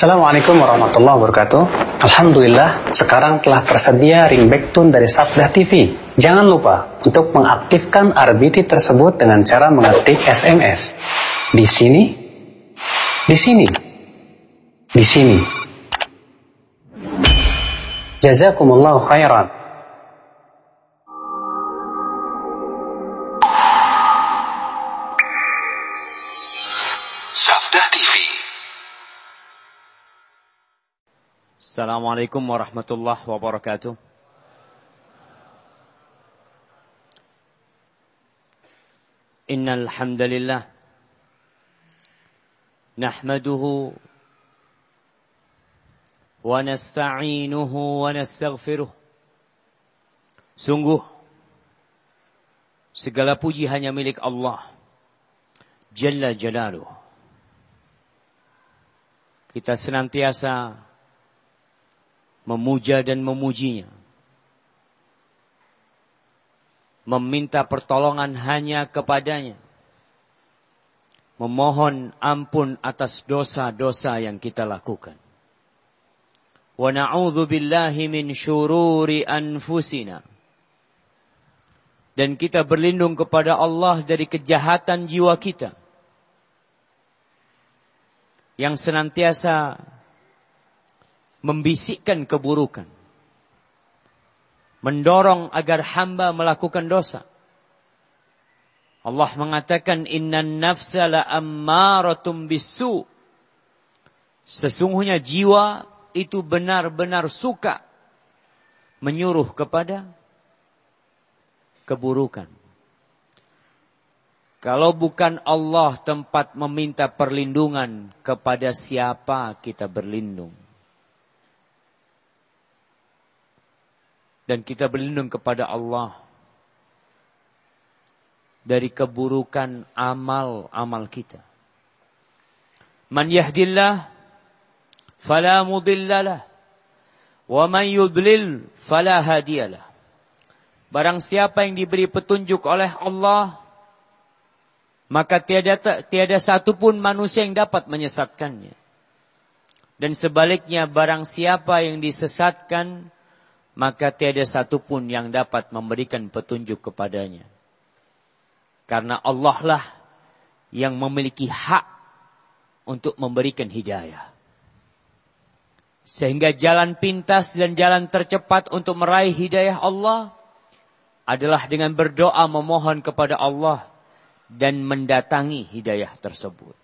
Assalamualaikum warahmatullahi wabarakatuh. Alhamdulillah, sekarang telah tersedia ringback tone dari Sabda TV. Jangan lupa untuk mengaktifkan RBT tersebut dengan cara mengetik SMS. Di sini, di sini, di sini. Jazakumullahu khairan. Assalamualaikum warahmatullahi wabarakatuh. Innal hamdalillah nahmaduhu wa nasta'inuhu wa nastaghfiruh. Sungguh segala puji hanya milik Allah Jalla Jalaluh. Kita senantiasa memuja dan memujinya. Meminta pertolongan hanya kepadanya. Memohon ampun atas dosa-dosa yang kita lakukan. Wa na'udzu billahi min syururi anfusina. Dan kita berlindung kepada Allah dari kejahatan jiwa kita. Yang senantiasa membisikkan keburukan. Mendorong agar hamba melakukan dosa. Allah mengatakan innan nafsa la ammaratum bisu. Sesungguhnya jiwa itu benar-benar suka menyuruh kepada keburukan. Kalau bukan Allah tempat meminta perlindungan kepada siapa kita berlindung? Dan kita berlindung kepada Allah dari keburukan amal-amal kita. Man yahdillah fala mudhillalah wa man yudlil fala hadiyalah. Barang siapa yang diberi petunjuk oleh Allah maka tiada tiada satu pun manusia yang dapat menyesatkannya. Dan sebaliknya barang siapa yang disesatkan maka tiada satupun yang dapat memberikan petunjuk kepadanya. Karena Allah lah yang memiliki hak untuk memberikan hidayah. Sehingga jalan pintas dan jalan tercepat untuk meraih hidayah Allah adalah dengan berdoa memohon kepada Allah dan mendatangi hidayah tersebut.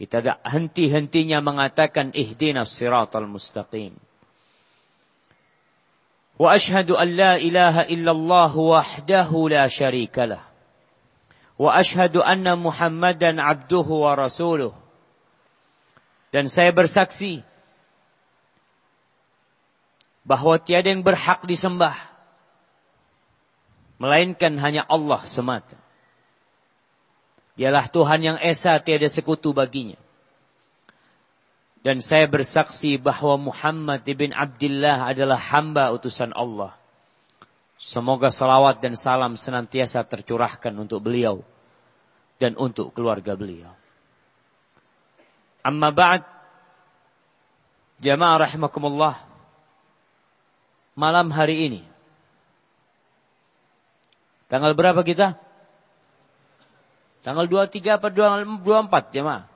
Kita tidak henti-hentinya mengatakan ihdinas siratal mustaqim. واشهد ان لا اله الا الله وحده لا شريك له واشهد ان محمدا عبده ورسوله dan saya bersaksi bahwa tiada yang berhak disembah melainkan hanya Allah semata. Dialah Tuhan yang esa tiada sekutu baginya. Dan saya bersaksi bahwa Muhammad ibn Abdullah adalah hamba utusan Allah. Semoga salawat dan salam senantiasa tercurahkan untuk beliau dan untuk keluarga beliau. Amma ba'd Jamaah rahimakumullah Malam hari ini Tanggal berapa kita? Tanggal 23 apa 24 jemaah?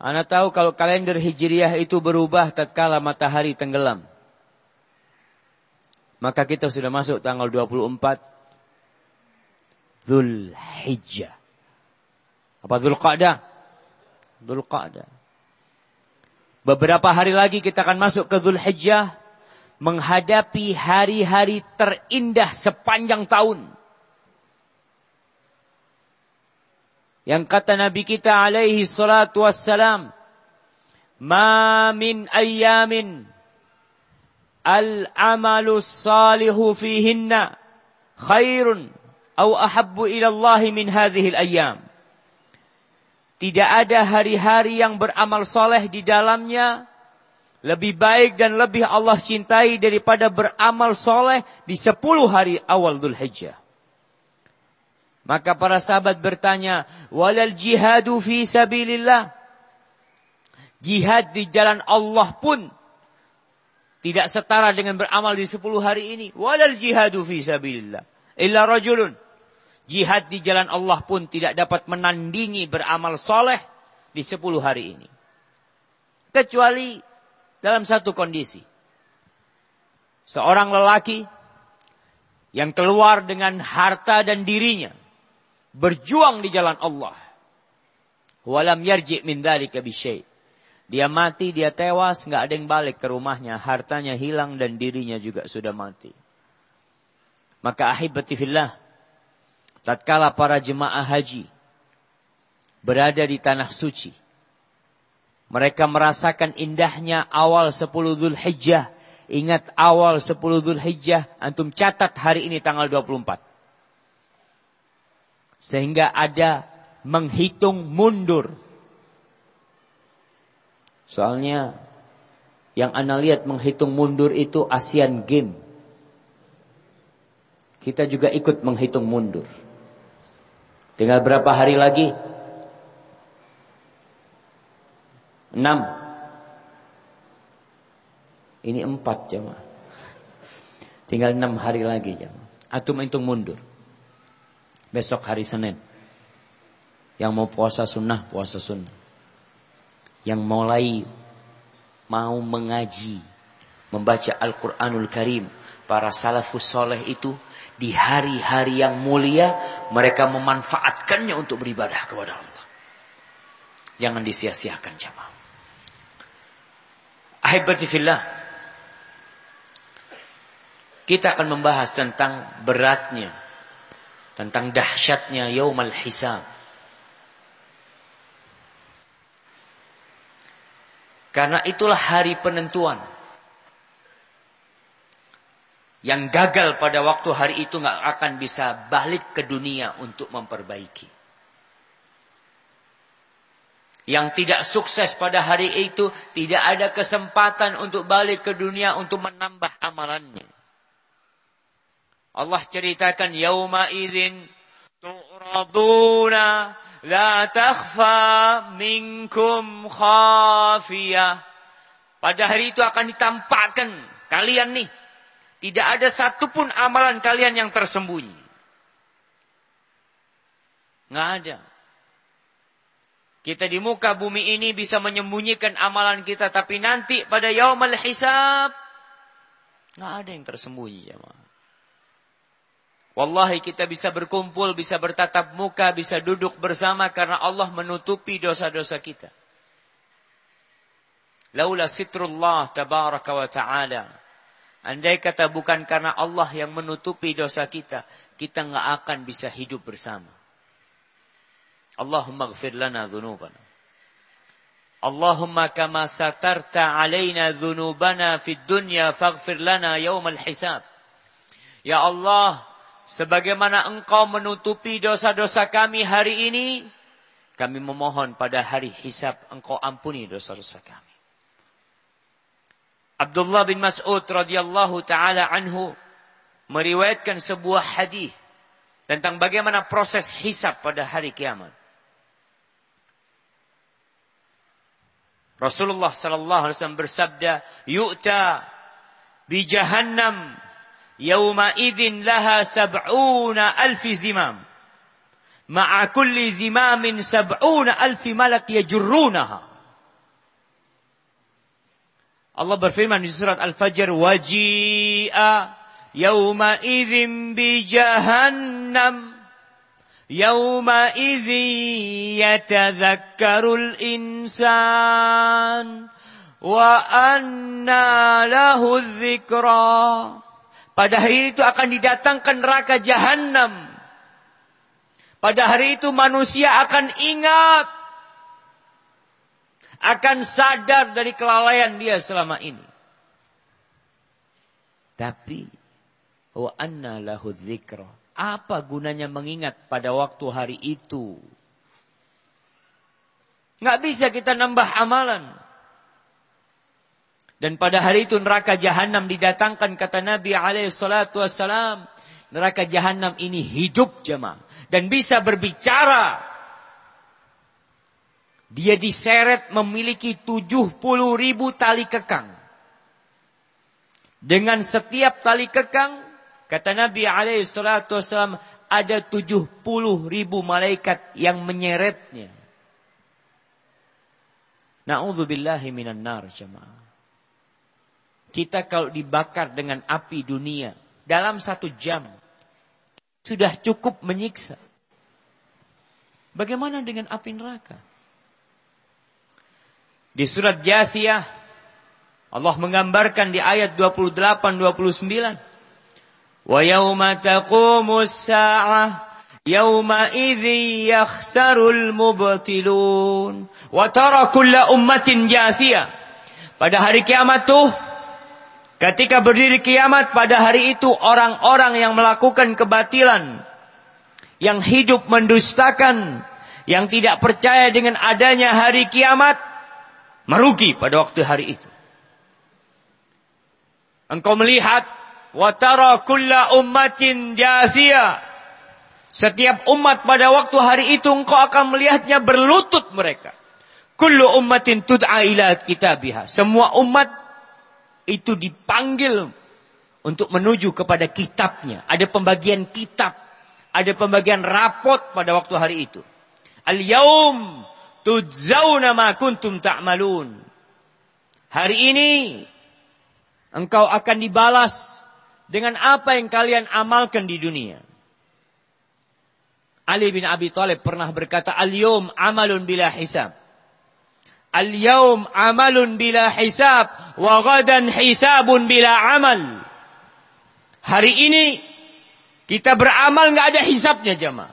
Anda tahu kalau kalender Hijriah itu berubah tatkala matahari tenggelam. Maka kita sudah masuk tanggal 24 Dhul Hijjah. Apa Dhul Qa'dah? Dhul Qa'dah. Beberapa hari lagi kita akan masuk ke Dhul Hijjah. Menghadapi hari-hari terindah sepanjang tahun. Yang kata Nabi kita alaihi salatu wassalam, "Ma min ayyamin al-amalu salihu fihinna khairun au ahabbu Allah min hadhihi al-ayyam." Tidak ada hari-hari yang beramal soleh di dalamnya lebih baik dan lebih Allah cintai daripada beramal soleh di sepuluh hari awal Dhul Hijjah. Maka para sahabat bertanya, "Walal jihadu fi sabilillah?" Jihad di jalan Allah pun tidak setara dengan beramal di 10 hari ini. Walal jihadu fi sabilillah. Illa rajulun. Jihad di jalan Allah pun tidak dapat menandingi beramal soleh di 10 hari ini. Kecuali dalam satu kondisi. Seorang lelaki yang keluar dengan harta dan dirinya. Berjuang di jalan Allah. Walam yarji' min dhalika bisyai' Dia mati, dia tewas, nggak ada yang balik ke rumahnya. Hartanya hilang dan dirinya juga sudah mati. Maka ahibati fillah. Tatkala para jemaah haji berada di tanah suci. Mereka merasakan indahnya awal 10 Dhul Hijjah. Ingat awal 10 Dhul Hijjah. Antum catat hari ini tanggal 24. Sehingga ada menghitung mundur Soalnya yang Anda lihat menghitung mundur itu ASEAN Game. Kita juga ikut menghitung mundur. Tinggal berapa hari lagi? Enam. Ini empat jemaah. Tinggal enam hari lagi jemaah. Atau menghitung mundur. Besok hari Senin. Yang mau puasa sunnah, puasa sunnah yang mulai mau mengaji, membaca Al-Quranul Karim. Para salafus soleh itu di hari-hari yang mulia mereka memanfaatkannya untuk beribadah kepada Allah. Jangan disia-siakan jamaah. Ahibati fillah. Kita akan membahas tentang beratnya, tentang dahsyatnya yaumal hisab. Karena itulah hari penentuan. Yang gagal pada waktu hari itu nggak akan bisa balik ke dunia untuk memperbaiki. Yang tidak sukses pada hari itu tidak ada kesempatan untuk balik ke dunia untuk menambah amalannya. Allah ceritakan yauma idzin tu'raduna la takhfa minkum khafiyah. Pada hari itu akan ditampakkan kalian nih. Tidak ada satupun amalan kalian yang tersembunyi. Nggak ada. Kita di muka bumi ini bisa menyembunyikan amalan kita. Tapi nanti pada yaumul hisab. Nggak ada yang tersembunyi. Jemaah. Wallahi kita bisa berkumpul, bisa bertatap muka, bisa duduk bersama karena Allah menutupi dosa-dosa kita. Laula sitrullah tabaraka wa ta'ala. Andai kata bukan karena Allah yang menutupi dosa kita, kita nggak akan bisa hidup bersama. Allahumma gfir lana dhunubana. Allahumma kama satarta alaina dhunubana fid dunya faghfir lana yawmal hisab. Ya Allah, Sebagaimana engkau menutupi dosa-dosa kami hari ini, kami memohon pada hari hisab engkau ampuni dosa-dosa kami. Abdullah bin Mas'ud radhiyallahu taala anhu meriwayatkan sebuah hadis tentang bagaimana proses hisab pada hari kiamat. Rasulullah sallallahu alaihi wasallam bersabda, "Yu'ta bi jahannam يومئذ لها سبعون ألف زمام. مع كل زمام سبعون ألف ملك يجرونها. الله برفرمان في سورة الفجر وجيء يومئذ بجهنم. يومئذ يتذكر الإنسان وأنى له الذكرى. Pada hari itu akan didatangkan neraka jahanam. Pada hari itu manusia akan ingat. Akan sadar dari kelalaian dia selama ini. Tapi, wa anna lahu dzikra. Apa gunanya mengingat pada waktu hari itu? Nggak bisa kita nambah amalan. Dan pada hari itu neraka jahanam didatangkan kata Nabi alaihi salatu wassalam. Neraka jahanam ini hidup jemaah dan bisa berbicara. Dia diseret memiliki 70 ribu tali kekang. Dengan setiap tali kekang, kata Nabi alaihi salatu wasallam, ada 70 ribu malaikat yang menyeretnya. Na'udzubillahi minan nar jemaah. Kita kalau dibakar dengan api dunia dalam satu jam sudah cukup menyiksa. Bagaimana dengan api neraka? Di surat Jasiyah Allah menggambarkan di ayat 28 29 Wa yauma taqumus sa'ah yauma idzi yakhsarul mubtilun wa tara kulla ummatin jasiyah pada hari kiamat tuh ketika berdiri kiamat pada hari itu orang-orang yang melakukan kebatilan yang hidup mendustakan yang tidak percaya dengan adanya hari kiamat merugi pada waktu hari itu. Engkau melihat watara kulla ummatin jasia. Setiap umat pada waktu hari itu engkau akan melihatnya berlutut mereka. Kullu ummatin tud'a ila kitabiha. Semua umat itu dipanggil untuk menuju kepada kitabnya. Ada pembagian kitab. Ada pembagian rapot pada waktu hari itu. Al-yaum Tujzauna ma kuntum ta'malun. Hari ini engkau akan dibalas dengan apa yang kalian amalkan di dunia. Ali bin Abi Thalib pernah berkata, "Al-yawm amalun bila hisab." Al-yawm amalun bila hisab wa ghadan hisabun bila amal. Hari ini kita beramal nggak ada hisabnya jemaah.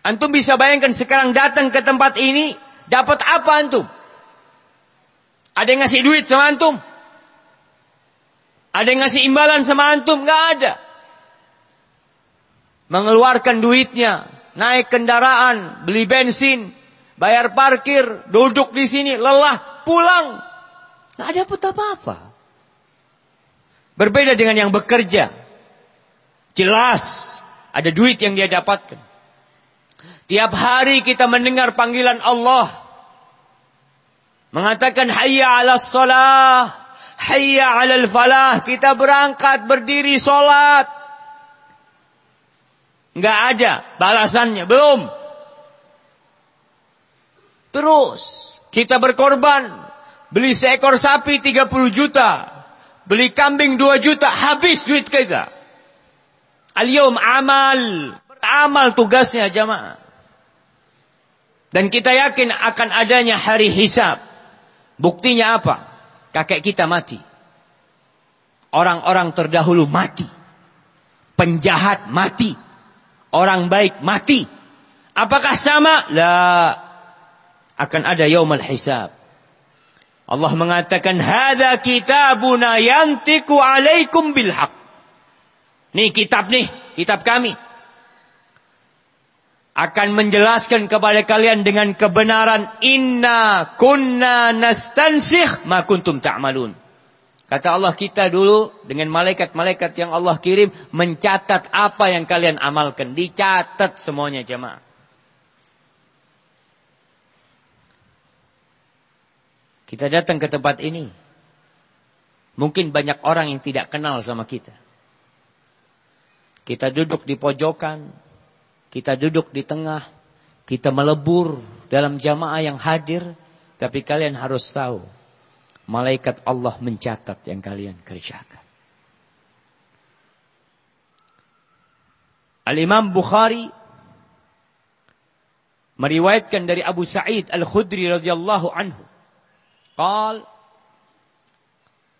Antum bisa bayangkan sekarang datang ke tempat ini, dapat apa antum? Ada yang ngasih duit sama antum? Ada yang ngasih imbalan sama antum? Gak ada. Mengeluarkan duitnya, naik kendaraan, beli bensin, bayar parkir, duduk di sini, lelah, pulang. Gak ada apa-apa. Berbeda dengan yang bekerja. Jelas, ada duit yang dia dapatkan. Tiap hari kita mendengar panggilan Allah. Mengatakan hayya ala salah. Hayya ala falah. Kita berangkat berdiri solat. Enggak ada balasannya. Belum. Terus. Kita berkorban. Beli seekor sapi 30 juta. Beli kambing 2 juta. Habis duit kita. Al-yawm amal. Amal tugasnya jamaah. Dan kita yakin akan adanya hari hisab. Buktinya apa? Kakek kita mati. Orang-orang terdahulu mati. Penjahat mati. Orang baik mati. Apakah sama? La. Akan ada yaumul hisab. Allah mengatakan, Hada kitabuna yantiku alaikum bilhaq. Nih kitab nih, kitab kami akan menjelaskan kepada kalian dengan kebenaran inna kunna nastansikh ma kuntum ta'malun. Kata Allah kita dulu dengan malaikat-malaikat yang Allah kirim mencatat apa yang kalian amalkan. Dicatat semuanya jemaah. Kita datang ke tempat ini. Mungkin banyak orang yang tidak kenal sama kita. Kita duduk di pojokan, kita duduk di tengah, kita melebur dalam jamaah yang hadir, tapi kalian harus tahu, malaikat Allah mencatat yang kalian kerjakan. Al-Imam Bukhari meriwayatkan dari Abu Sa'id Al-Khudri radhiyallahu anhu. Qal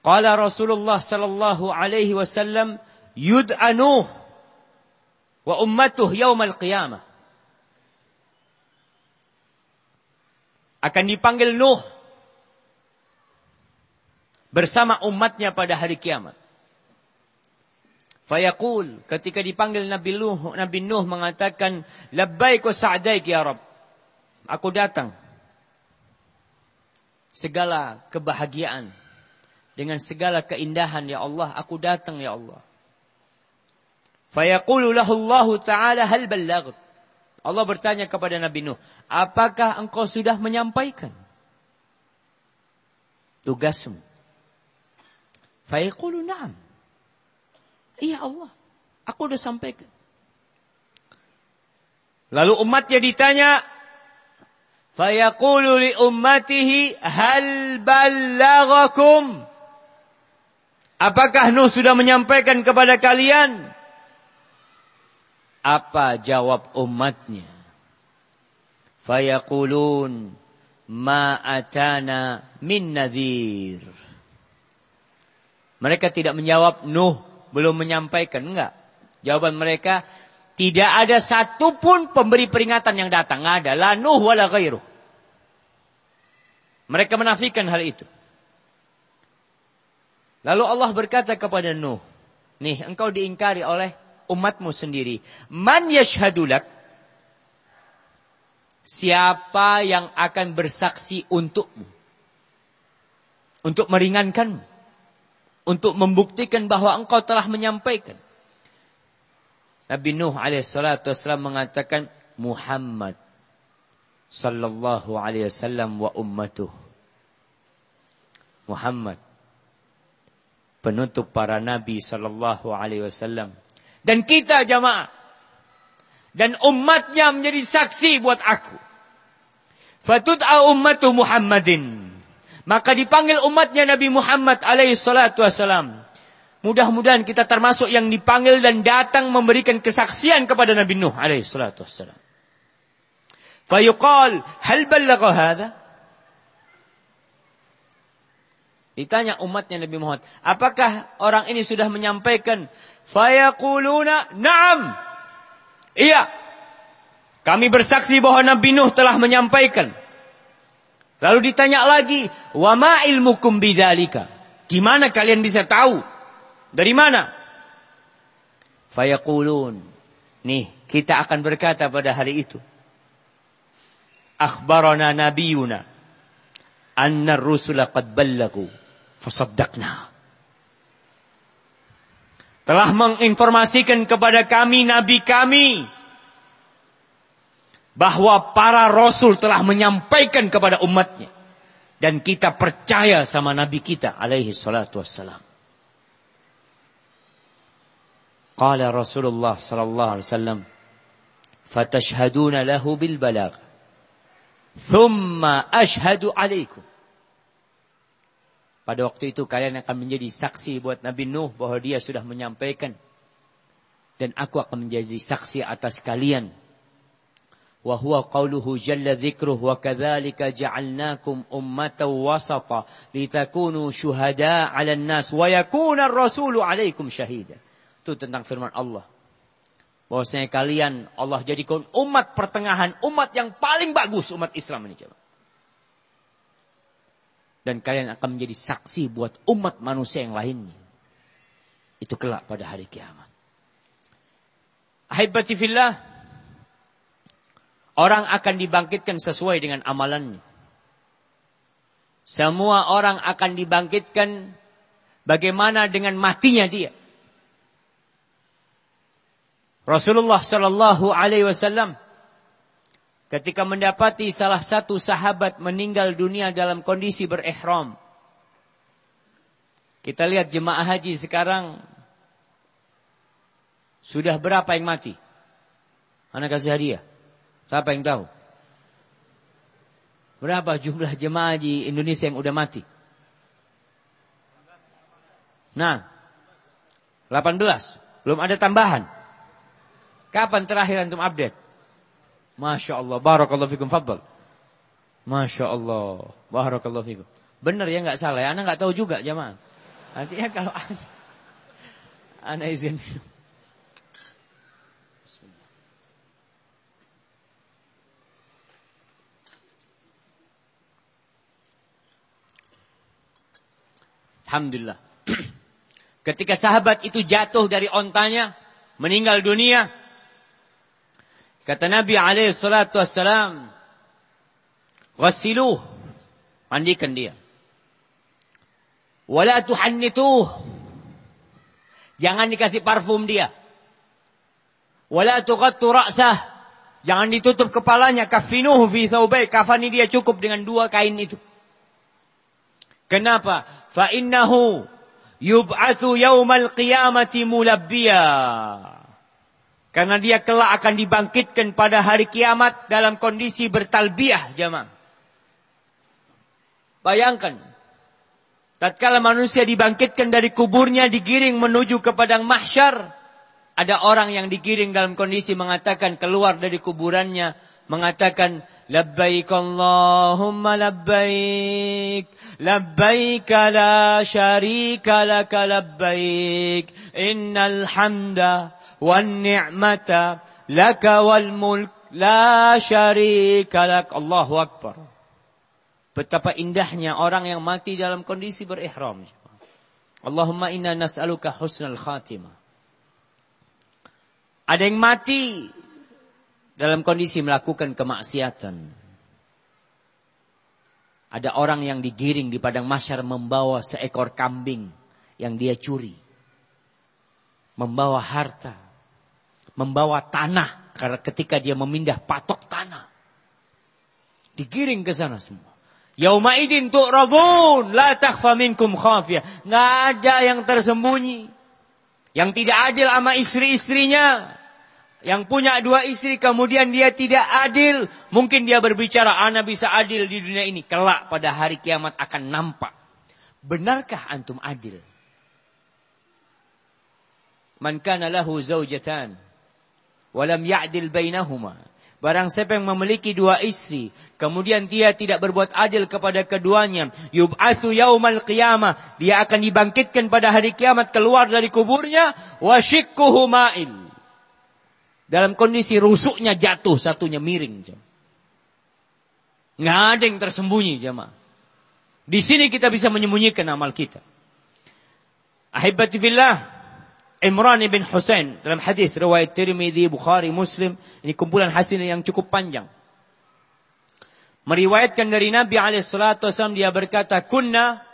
Qala Rasulullah sallallahu alaihi wasallam yud'anuh wa ummatuh yaumal qiyamah. Akan dipanggil Nuh bersama umatnya pada hari kiamat. Fayaqul ketika dipanggil Nabi Nuh, Nabi Nuh mengatakan labbaik wa sa'daik ya Rabb. Aku datang. Segala kebahagiaan dengan segala keindahan ya Allah, aku datang ya Allah. Fayaqulu lahu Allah Ta'ala hal ballagh. Allah bertanya kepada Nabi Nuh, apakah engkau sudah menyampaikan tugasmu? Fayaqulu na'am. Iya Allah, aku sudah sampaikan. Lalu umatnya ditanya, Fayaqulu li ummatihi hal ballagakum? Apakah Nuh sudah menyampaikan kepada kalian? Apa jawab umatnya? Fayaqulun ma atana min nadhir. Mereka tidak menjawab Nuh belum menyampaikan. Enggak. Jawaban mereka tidak ada satupun pemberi peringatan yang datang. Enggak ada. La Nuh wala ghairuh. Mereka menafikan hal itu. Lalu Allah berkata kepada Nuh, nih engkau diingkari oleh umatmu sendiri. Man yashhadulak? Siapa yang akan bersaksi untukmu? Untuk meringankanmu. Untuk membuktikan bahwa engkau telah menyampaikan. Nabi Nuh alaihissalatu wassalam mengatakan Muhammad sallallahu alaihi wasallam wa ummatuh. Muhammad penutup para nabi sallallahu alaihi wasallam. Dan kita jamaah dan umatnya menjadi saksi buat aku. Fatud'a ummatu Muhammadin. Maka dipanggil umatnya Nabi Muhammad alaihi salatu wasalam. Mudah-mudahan kita termasuk yang dipanggil dan datang memberikan kesaksian kepada Nabi Nuh alaihi salatu wasalam. Fayuqal, hal ballagha hadha? Ditanya umatnya Nabi Muhammad, apakah orang ini sudah menyampaikan? Fayaquluna, na'am. Iya. Kami bersaksi bahwa Nabi Nuh telah menyampaikan. Lalu ditanya lagi, wa ma ilmukum bidzalika? Gimana kalian bisa tahu? Dari mana? Fayaqulun. Nih, kita akan berkata pada hari itu. Akhbarana nabiyuna anna rusula qad ballagu fasaddaqna. Telah menginformasikan kepada kami nabi kami bahwa para rasul telah menyampaikan kepada umatnya dan kita percaya sama nabi kita alaihi salatu wassalam. Qala Rasulullah sallallahu alaihi wasallam fatashhaduna lahu bil balagh thumma pada waktu itu kalian akan menjadi saksi buat Nabi Nuh bahwa dia sudah menyampaikan. Dan aku akan menjadi saksi atas kalian. Wa huwa jalla dhikruh wa kadzalika ja'alnakum ummatan wasata litakunu syuhada 'alan nas wa yakuna ar-rasulu 'alaikum. Itu tentang firman Allah. Bahwasanya kalian Allah jadikan umat pertengahan, umat yang paling bagus umat Islam ini coba dan kalian akan menjadi saksi buat umat manusia yang lainnya. Itu kelak pada hari kiamat. Ahibati fillah, orang akan dibangkitkan sesuai dengan amalannya. Semua orang akan dibangkitkan bagaimana dengan matinya dia. Rasulullah Shallallahu Alaihi Wasallam ketika mendapati salah satu sahabat meninggal dunia dalam kondisi berihram. Kita lihat jemaah haji sekarang sudah berapa yang mati? Anak kasih hadiah. Siapa yang tahu? Berapa jumlah jemaah haji Indonesia yang udah mati? Nah, 18. Belum ada tambahan. Kapan terakhir antum update? Masya Allah. Barakallahu fikum. Fadl. Masya Allah. Barakallahu fikum. Benar ya nggak salah ya. Anda nggak tahu juga jamaah. Artinya kalau Anda izin. Alhamdulillah. Ketika sahabat itu jatuh dari ontanya, meninggal dunia, Kata Nabi alaihi salatu wassalam, "Ghassiluh." Mandikan dia. Wala tuhannituh. Jangan dikasih parfum dia. Wala tughattu ra'sah. Jangan ditutup kepalanya. Kafinuhu fi thawbai. Kafani dia cukup dengan dua kain itu. Kenapa? Fa innahu yub'athu yaumal qiyamati mulabbiya. Karena dia kelak akan dibangkitkan pada hari kiamat dalam kondisi bertalbiah jemaah. Bayangkan. Tatkala manusia dibangkitkan dari kuburnya digiring menuju ke padang mahsyar. Ada orang yang digiring dalam kondisi mengatakan keluar dari kuburannya mengatakan labbaik Allahumma labbaik labbaik la syarika laka labbaik innal hamda laka wal mulk la syarika lak Allahu akbar betapa indahnya orang yang mati dalam kondisi berihram Allahumma inna nas'aluka husnal khatimah ada yang mati dalam kondisi melakukan kemaksiatan. Ada orang yang digiring di padang masyar membawa seekor kambing yang dia curi. Membawa harta. Membawa tanah karena ketika dia memindah patok tanah. Digiring ke sana semua. Yauma idin tu'radun la takhfa minkum khafiyah. Nggak ada yang tersembunyi. Yang tidak adil sama istri-istrinya. Yang punya dua istri kemudian dia tidak adil. Mungkin dia berbicara, anak bisa adil di dunia ini. Kelak pada hari kiamat akan nampak. Benarkah antum adil? Man kana lahu zaujatan. Walam ya'dil bainahuma. Barang siapa yang memiliki dua istri, kemudian dia tidak berbuat adil kepada keduanya, yub'atsu yaumal qiyamah, dia akan dibangkitkan pada hari kiamat keluar dari kuburnya, wa syikkuhu ma'il. Dalam kondisi rusuknya jatuh, satunya miring. Nggak ada yang tersembunyi jemaah. Di sini kita bisa menyembunyikan amal kita. Ahibati fillah. Imran bin Husain dalam hadis riwayat Tirmidzi, Bukhari, Muslim, ini kumpulan hasil yang cukup panjang. Meriwayatkan dari Nabi alaihi salatu wasallam dia berkata, "Kunna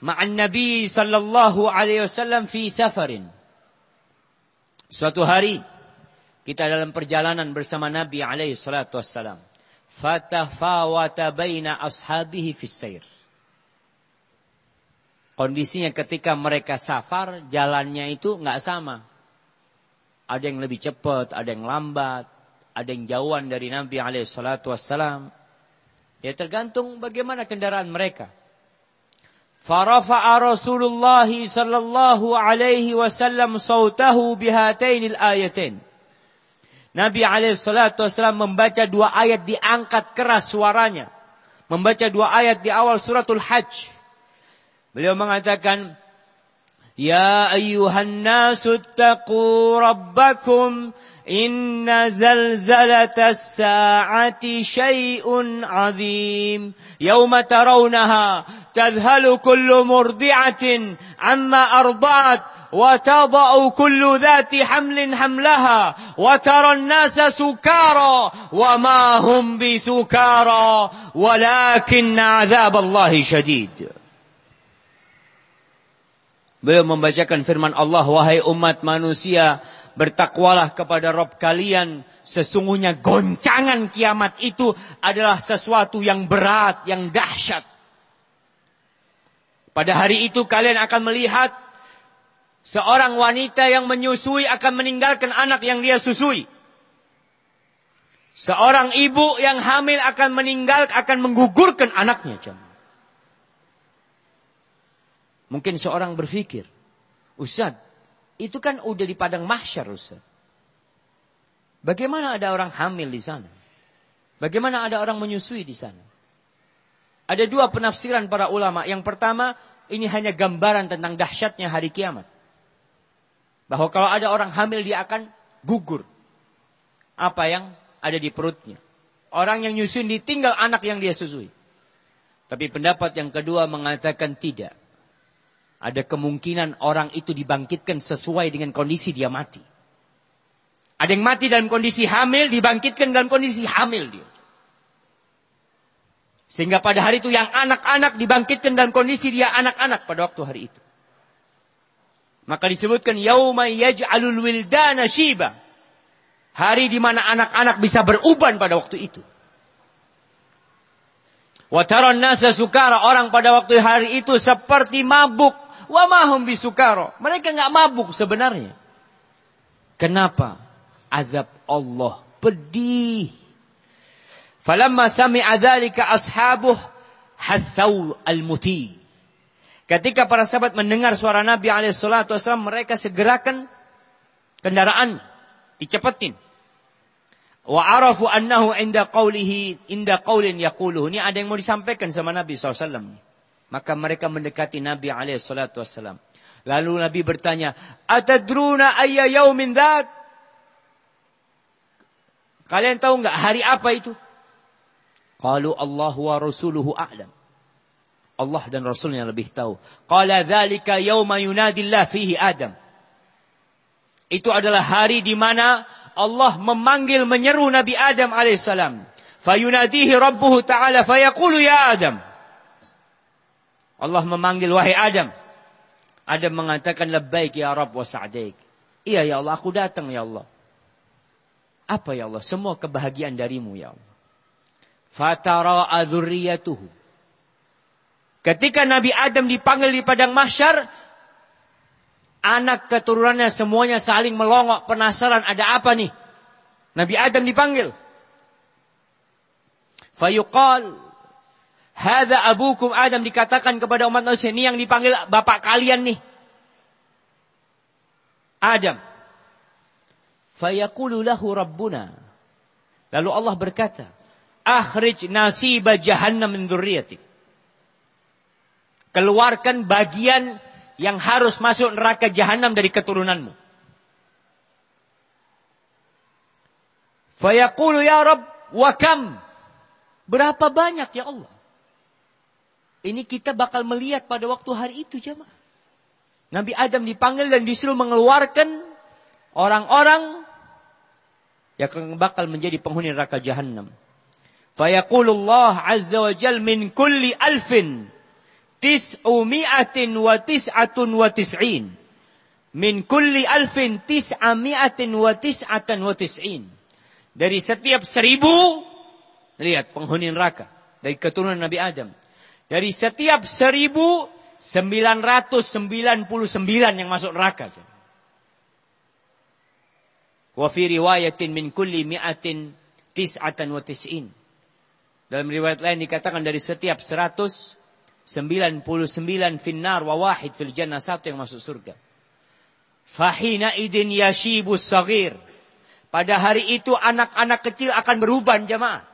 ma'an Nabi sallallahu alaihi wasallam fi safarin." Suatu hari kita dalam perjalanan bersama Nabi alaihi salatu wassalam. Fatafawata baina ashabihi fissair. Kondisinya ketika mereka safar, jalannya itu nggak sama. Ada yang lebih cepat, ada yang lambat, ada yang jauhan dari Nabi wassalam. Ya tergantung bagaimana kendaraan mereka. Farafa'a Rasulullah sallallahu alaihi wasallam sautahu bihatainil ayatain. Nabi Alaihissalam membaca dua ayat diangkat keras suaranya. Membaca dua ayat di awal suratul hajj. Beliau mengatakan, Ya ayyuhan nasu taqu rabbakum inna zalzalatas sa'ati syai'un azim yawma tarawnaha tadhalu kullu murdi'atin amma arda'at وتضع كل ذات حمل حملها وترى الناس سكارى وما هم بسكارى ولكن عذاب الله شديد Beliau membacakan firman Allah, wahai umat manusia, bertakwalah kepada Rob kalian. Sesungguhnya goncangan kiamat itu adalah sesuatu yang berat, yang dahsyat. Pada hari itu kalian akan melihat Seorang wanita yang menyusui akan meninggalkan anak yang dia susui. Seorang ibu yang hamil akan meninggal, akan menggugurkan anaknya. Mungkin seorang berpikir, Ustaz, itu kan udah di padang mahsyar Ustaz. Bagaimana ada orang hamil di sana? Bagaimana ada orang menyusui di sana? Ada dua penafsiran para ulama. Yang pertama, ini hanya gambaran tentang dahsyatnya hari kiamat. Bahwa kalau ada orang hamil dia akan gugur. Apa yang ada di perutnya. Orang yang nyusun ditinggal anak yang dia susui. Tapi pendapat yang kedua mengatakan tidak. Ada kemungkinan orang itu dibangkitkan sesuai dengan kondisi dia mati. Ada yang mati dalam kondisi hamil, dibangkitkan dalam kondisi hamil dia. Sehingga pada hari itu yang anak-anak dibangkitkan dalam kondisi dia anak-anak pada waktu hari itu. Maka disebutkan yauma yaj'alul wildana shiba. Hari di mana anak-anak bisa beruban pada waktu itu. Wataron nasa sukara. Orang pada waktu hari itu seperti mabuk. Wa mahum bisukaro. Mereka nggak mabuk sebenarnya. Kenapa? Azab Allah pedih. Falamma sami'a dzalika ashabuh hassau al-muti. Ketika para sahabat mendengar suara Nabi alaihi mereka segerakan kendaraan dicepetin Wa arafu annahu inda qawlihi inda qawlin yaquluhu. Ini ada yang mau disampaikan sama Nabi SAW. Maka mereka mendekati Nabi SAW. Lalu Nabi bertanya, Atadruna ayya yaumin dhat? Kalian tahu enggak hari apa itu? Qalu Allah wa rasuluhu a'lam. Allah dan Rasulnya lebih tahu. Qala dzalika yauma yunadillah fihi Adam. Itu adalah hari di mana Allah memanggil menyeru Nabi Adam alaihissalam. Fayunadihi rabbuhu ta'ala fayaqulu ya Adam. Allah memanggil wahai Adam. Adam mengatakan labbaik ya Rabb wa sa'daik. Iya ya Allah, aku datang ya Allah. Apa ya Allah? Semua kebahagiaan darimu ya Allah. Fatara dzurriyyatuhu. Ketika Nabi Adam dipanggil di padang mahsyar, Anak keturunannya semuanya saling melongok penasaran ada apa nih. Nabi Adam dipanggil. Fayuqal. Hada abukum Adam dikatakan kepada umat manusia ini yang dipanggil bapak kalian nih. Adam. Fayaqulu lahu rabbuna. Lalu Allah berkata, Akhrij nasiba jahannam min Keluarkan bagian yang harus masuk neraka jahanam dari keturunanmu. Fayaqulu ya Rabb wa kam? Berapa banyak ya Allah? Ini kita bakal melihat pada waktu hari itu jemaah. Nabi Adam dipanggil dan disuruh mengeluarkan orang-orang yang bakal menjadi penghuni neraka jahanam. Fayaqulullah azza wa jal min kulli alfin tis'umi'atin wa tis'atun wa tis'in. Min kulli alfin tis'ami'atin wa tis'atan wa tis'in. Dari setiap seribu, lihat penghuni neraka. Dari keturunan Nabi Adam. Dari setiap seribu, sembilan ratus sembilan puluh sembilan yang masuk neraka. Wa fi riwayatin min kulli mi'atin tis'atan wa tis'in. Dalam riwayat lain dikatakan dari setiap seratus 99 finnar wa wahid fil jannah satu yang masuk surga. Fahina idin yashibus sagir. Pada hari itu anak-anak kecil akan beruban jemaah.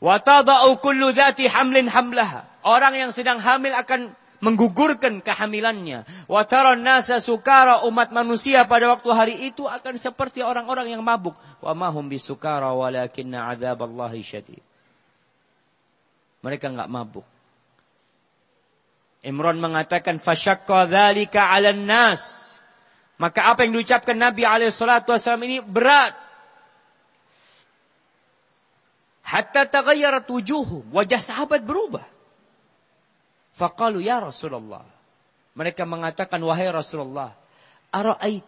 Wa tada'u kullu dhati hamlin hamlaha. Orang yang sedang hamil akan menggugurkan kehamilannya. Wa taran nasa sukara umat manusia pada waktu hari itu akan seperti orang-orang yang mabuk. Wa mahum bisukara walakinna adzaballahi syadid. Mereka enggak mabuk. Imran mengatakan fasyaqqa dzalika 'alan nas. Maka apa yang diucapkan Nabi alaihi salatu wasallam ini berat. Hatta taghayyarat wujuhum, wajah sahabat berubah. Faqalu ya Rasulullah. Mereka mengatakan wahai Rasulullah, ara'ait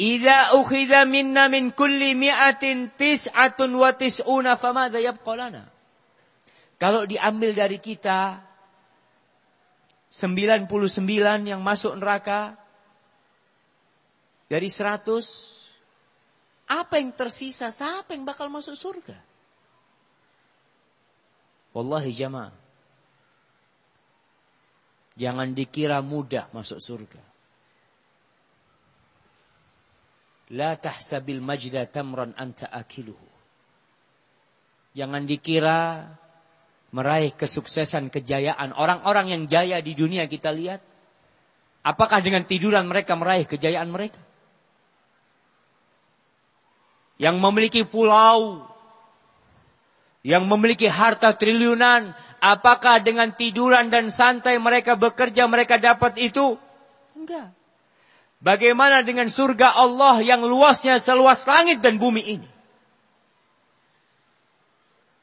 Idza ukhidha minna min kulli mi'atin tis'atun wa tis'una famadha yabqa lana? Kalau diambil dari kita 99 yang masuk neraka dari 100 apa yang tersisa siapa yang bakal masuk surga wallahi jamaah jangan dikira mudah masuk surga la tahsabil majda tamran anta akiluhu jangan dikira meraih kesuksesan, kejayaan. Orang-orang yang jaya di dunia kita lihat. Apakah dengan tiduran mereka meraih kejayaan mereka? Yang memiliki pulau, yang memiliki harta triliunan, apakah dengan tiduran dan santai mereka bekerja mereka dapat itu? Enggak. Bagaimana dengan surga Allah yang luasnya seluas langit dan bumi ini?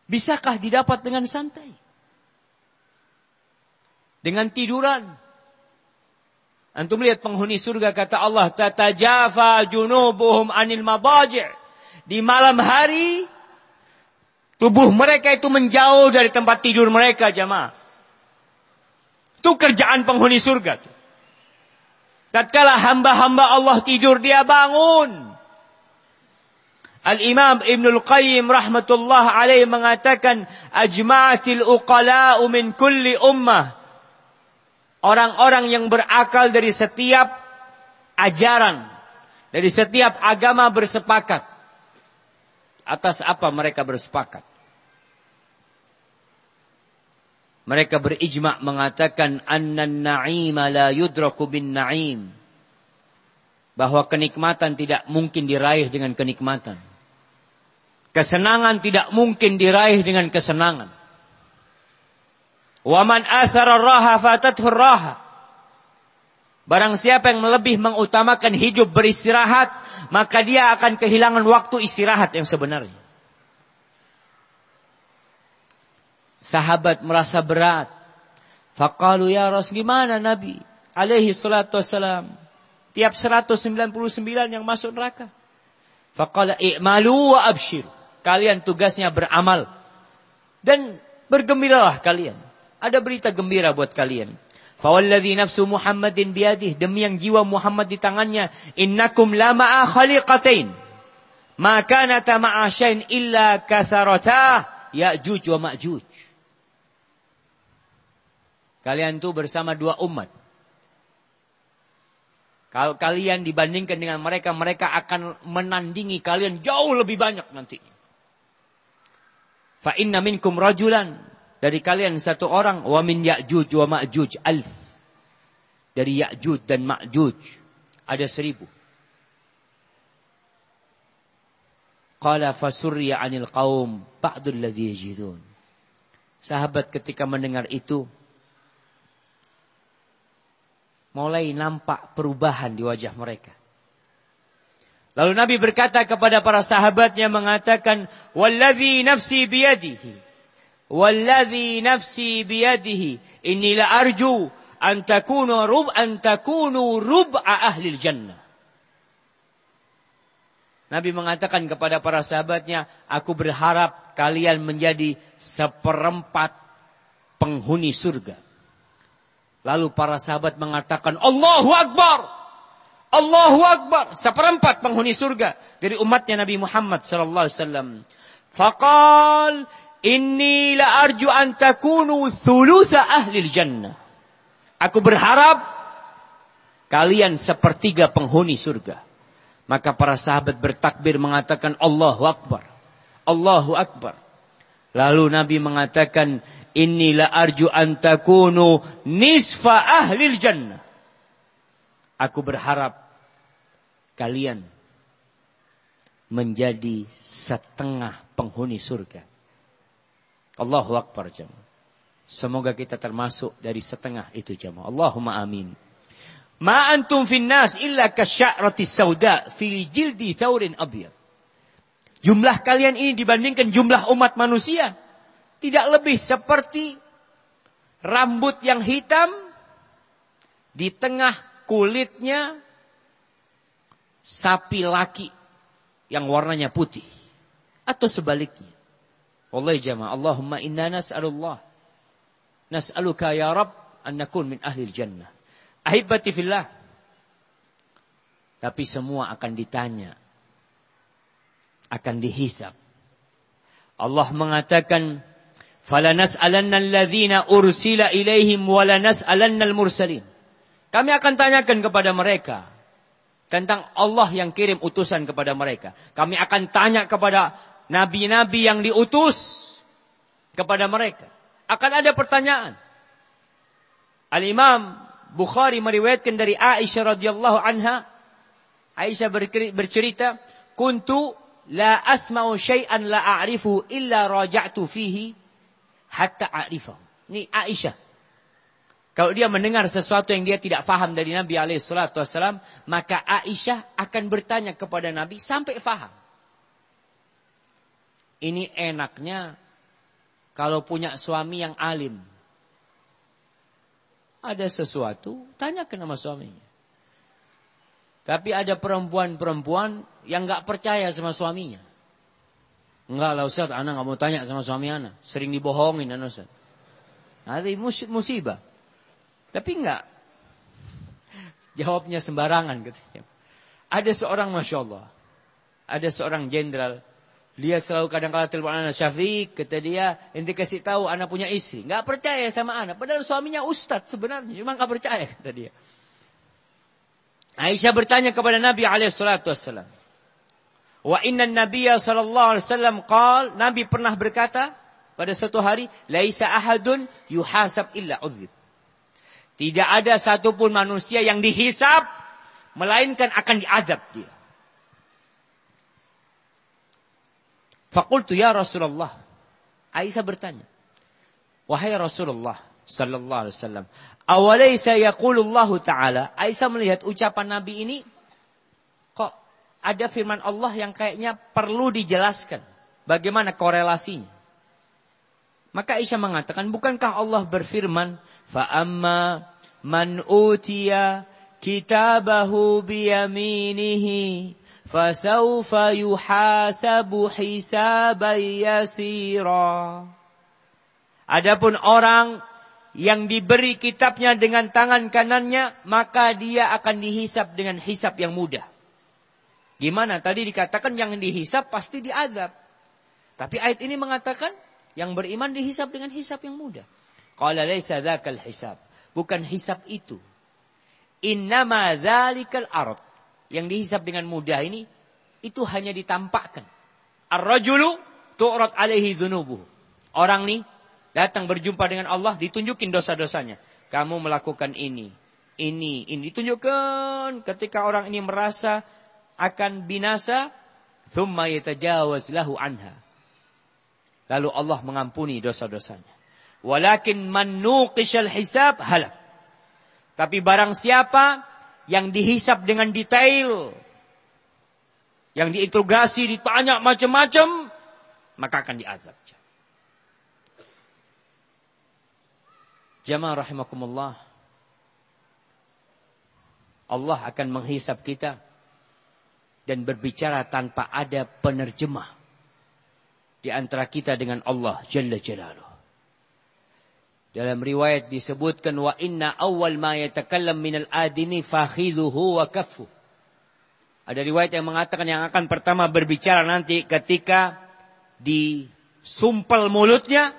Bisakah didapat dengan santai? Dengan tiduran. Antum lihat penghuni surga kata Allah, tatajafa junubuhum anil madaji'. Di malam hari tubuh mereka itu menjauh dari tempat tidur mereka, jamaah. Itu kerjaan penghuni surga. Tatkala hamba-hamba Allah tidur, dia bangun. Al-Imam Ibn Al-Qayyim rahmatullah alaih mengatakan ajma'atil uqala'u min kulli ummah orang-orang yang berakal dari setiap ajaran dari setiap agama bersepakat atas apa mereka bersepakat mereka berijma mengatakan annan na'ima la yudraku bin na'im bahwa kenikmatan tidak mungkin diraih dengan kenikmatan Kesenangan tidak mungkin diraih dengan kesenangan. Waman athara raha fatathu raha. Barang siapa yang lebih mengutamakan hidup beristirahat, maka dia akan kehilangan waktu istirahat yang sebenarnya. Sahabat merasa berat. Faqalu ya Rasul gimana Nabi? Alaihi salatu wassalam. Tiap 199 yang masuk neraka. Faqala i'malu wa abshiru. Kalian tugasnya beramal. Dan bergembiralah kalian. Ada berita gembira buat kalian. Fawalladhi nafsu Muhammadin biadih. Demi yang jiwa Muhammad di tangannya. Innakum lama'a khaliqatain. Maka nata ma'asyain illa kasarata. Ya'juj wa ma'juj. Kalian tuh bersama dua umat. Kalau kalian dibandingkan dengan mereka, mereka akan menandingi kalian jauh lebih banyak nantinya. Fa inna minkum rajulan dari kalian satu orang wa min Ya'juj wa Ma'juj alf. Dari Ya'juj dan Ma'juj ada seribu. Qala fasurya 'anil qaum ba'dul ladzi yajidun. Sahabat ketika mendengar itu mulai nampak perubahan di wajah mereka. Lalu Nabi berkata kepada para sahabatnya mengatakan, "Walladzi nafsi biyadihi, nafsi biyadihi, inni la arju an takunu rub an takunu rub'a ahli jannah." Nabi mengatakan kepada para sahabatnya, "Aku berharap kalian menjadi seperempat penghuni surga." Lalu para sahabat mengatakan, "Allahu Akbar!" Allahu Akbar. Seperempat penghuni surga dari umatnya Nabi Muhammad sallallahu alaihi wasallam. Faqal inni la arju an takunu thulutha ahli jannah. Aku berharap kalian sepertiga penghuni surga. Maka para sahabat bertakbir mengatakan Allahu Akbar. Allahu Akbar. Lalu Nabi mengatakan la arju an takunu nisfa ahli jannah. Aku berharap kalian menjadi setengah penghuni surga. Allahu Akbar jemaah. Semoga kita termasuk dari setengah itu jemaah. Allahumma amin. Ma antum finnas illa kasya'rati sauda fil jildi thaurin abyad. Jumlah kalian ini dibandingkan jumlah umat manusia tidak lebih seperti rambut yang hitam di tengah kulitnya sapi laki yang warnanya putih atau sebaliknya. Wallahi jamaah, Allahumma inna nas'alullah nas'aluka ya Rabb an nakun min ahli jannah. Ahibati fillah. Tapi semua akan ditanya. Akan dihisap. Allah mengatakan, "Falanas'alanna alladhina ursila ilaihim wa lanas'alanna al-mursalin." Kami akan tanyakan kepada mereka tentang Allah yang kirim utusan kepada mereka. Kami akan tanya kepada nabi-nabi yang diutus kepada mereka. Akan ada pertanyaan. Al-Imam Bukhari meriwayatkan dari Aisyah radhiyallahu anha. Aisyah bercerita, "Kuntu la asma'u syai'an la a'rifu illa raja'tu fihi hatta a'rifahu." Ini Aisyah kalau dia mendengar sesuatu yang dia tidak faham dari Nabi Alaihissalam, maka Aisyah akan bertanya kepada Nabi sampai faham. Ini enaknya kalau punya suami yang alim. Ada sesuatu, tanya ke nama suaminya. Tapi ada perempuan-perempuan yang nggak percaya sama suaminya. Enggak lah Ustaz, anak nggak mau tanya sama suami anak. Sering dibohongin anak Ustaz. Nah, musibah. Tapi enggak. Jawabnya sembarangan katanya. Ada seorang Masya Allah. Ada seorang jenderal. Dia selalu kadang-kadang telepon anak Syafiq. Kata dia, ente kasih tahu anak punya istri. Enggak percaya sama anak. Padahal suaminya ustadz sebenarnya. Cuma enggak percaya kata dia. Aisyah bertanya kepada Nabi SAW. Wa inna Nabiya sallallahu alaihi wasallam qal Nabi pernah berkata pada suatu hari, laisa ahadun yuhasab illa udzib. Tidak ada satupun manusia yang dihisap melainkan akan diadab dia. Fakultu ya Rasulullah. Aisyah bertanya, wahai Rasulullah sallallahu alaihi wasallam, awalaysa yaqulullahu taala? Aisyah melihat ucapan Nabi ini kok ada firman Allah yang kayaknya perlu dijelaskan. Bagaimana korelasinya? Maka Aisyah mengatakan, bukankah Allah berfirman, "Fa'amma man utiya kitabahu biyaminihi yuhasabu hisaban yasira." Adapun orang yang diberi kitabnya dengan tangan kanannya, maka dia akan dihisap dengan hisap yang mudah. Gimana? Tadi dikatakan yang dihisap pasti diazab. Tapi ayat ini mengatakan yang beriman dihisap dengan hisap yang mudah. Qala laisa dzakal hisab. Bukan hisap itu. Innama dzalikal arad. Yang dihisap dengan mudah ini itu hanya ditampakkan. Ar-rajulu tu'rad alaihi dzunubuh. Orang nih datang berjumpa dengan Allah ditunjukin dosa-dosanya. Kamu melakukan ini, ini, ini ditunjukkan ketika orang ini merasa akan binasa, thumma yatajawaz lahu anha. Lalu Allah mengampuni dosa-dosanya. Walakin man nuqishal hisab halak. Tapi barang siapa yang dihisap dengan detail, yang diinterogasi, ditanya macam-macam, maka akan diazab. Jamaah rahimakumullah. Allah akan menghisap kita dan berbicara tanpa ada penerjemah di antara kita dengan Allah Jalla Jalaluh. Dalam riwayat disebutkan wa inna awal ma yatakallam minal adini fakhidhuhu wa kaffu. Ada riwayat yang mengatakan yang akan pertama berbicara nanti ketika disumpel mulutnya,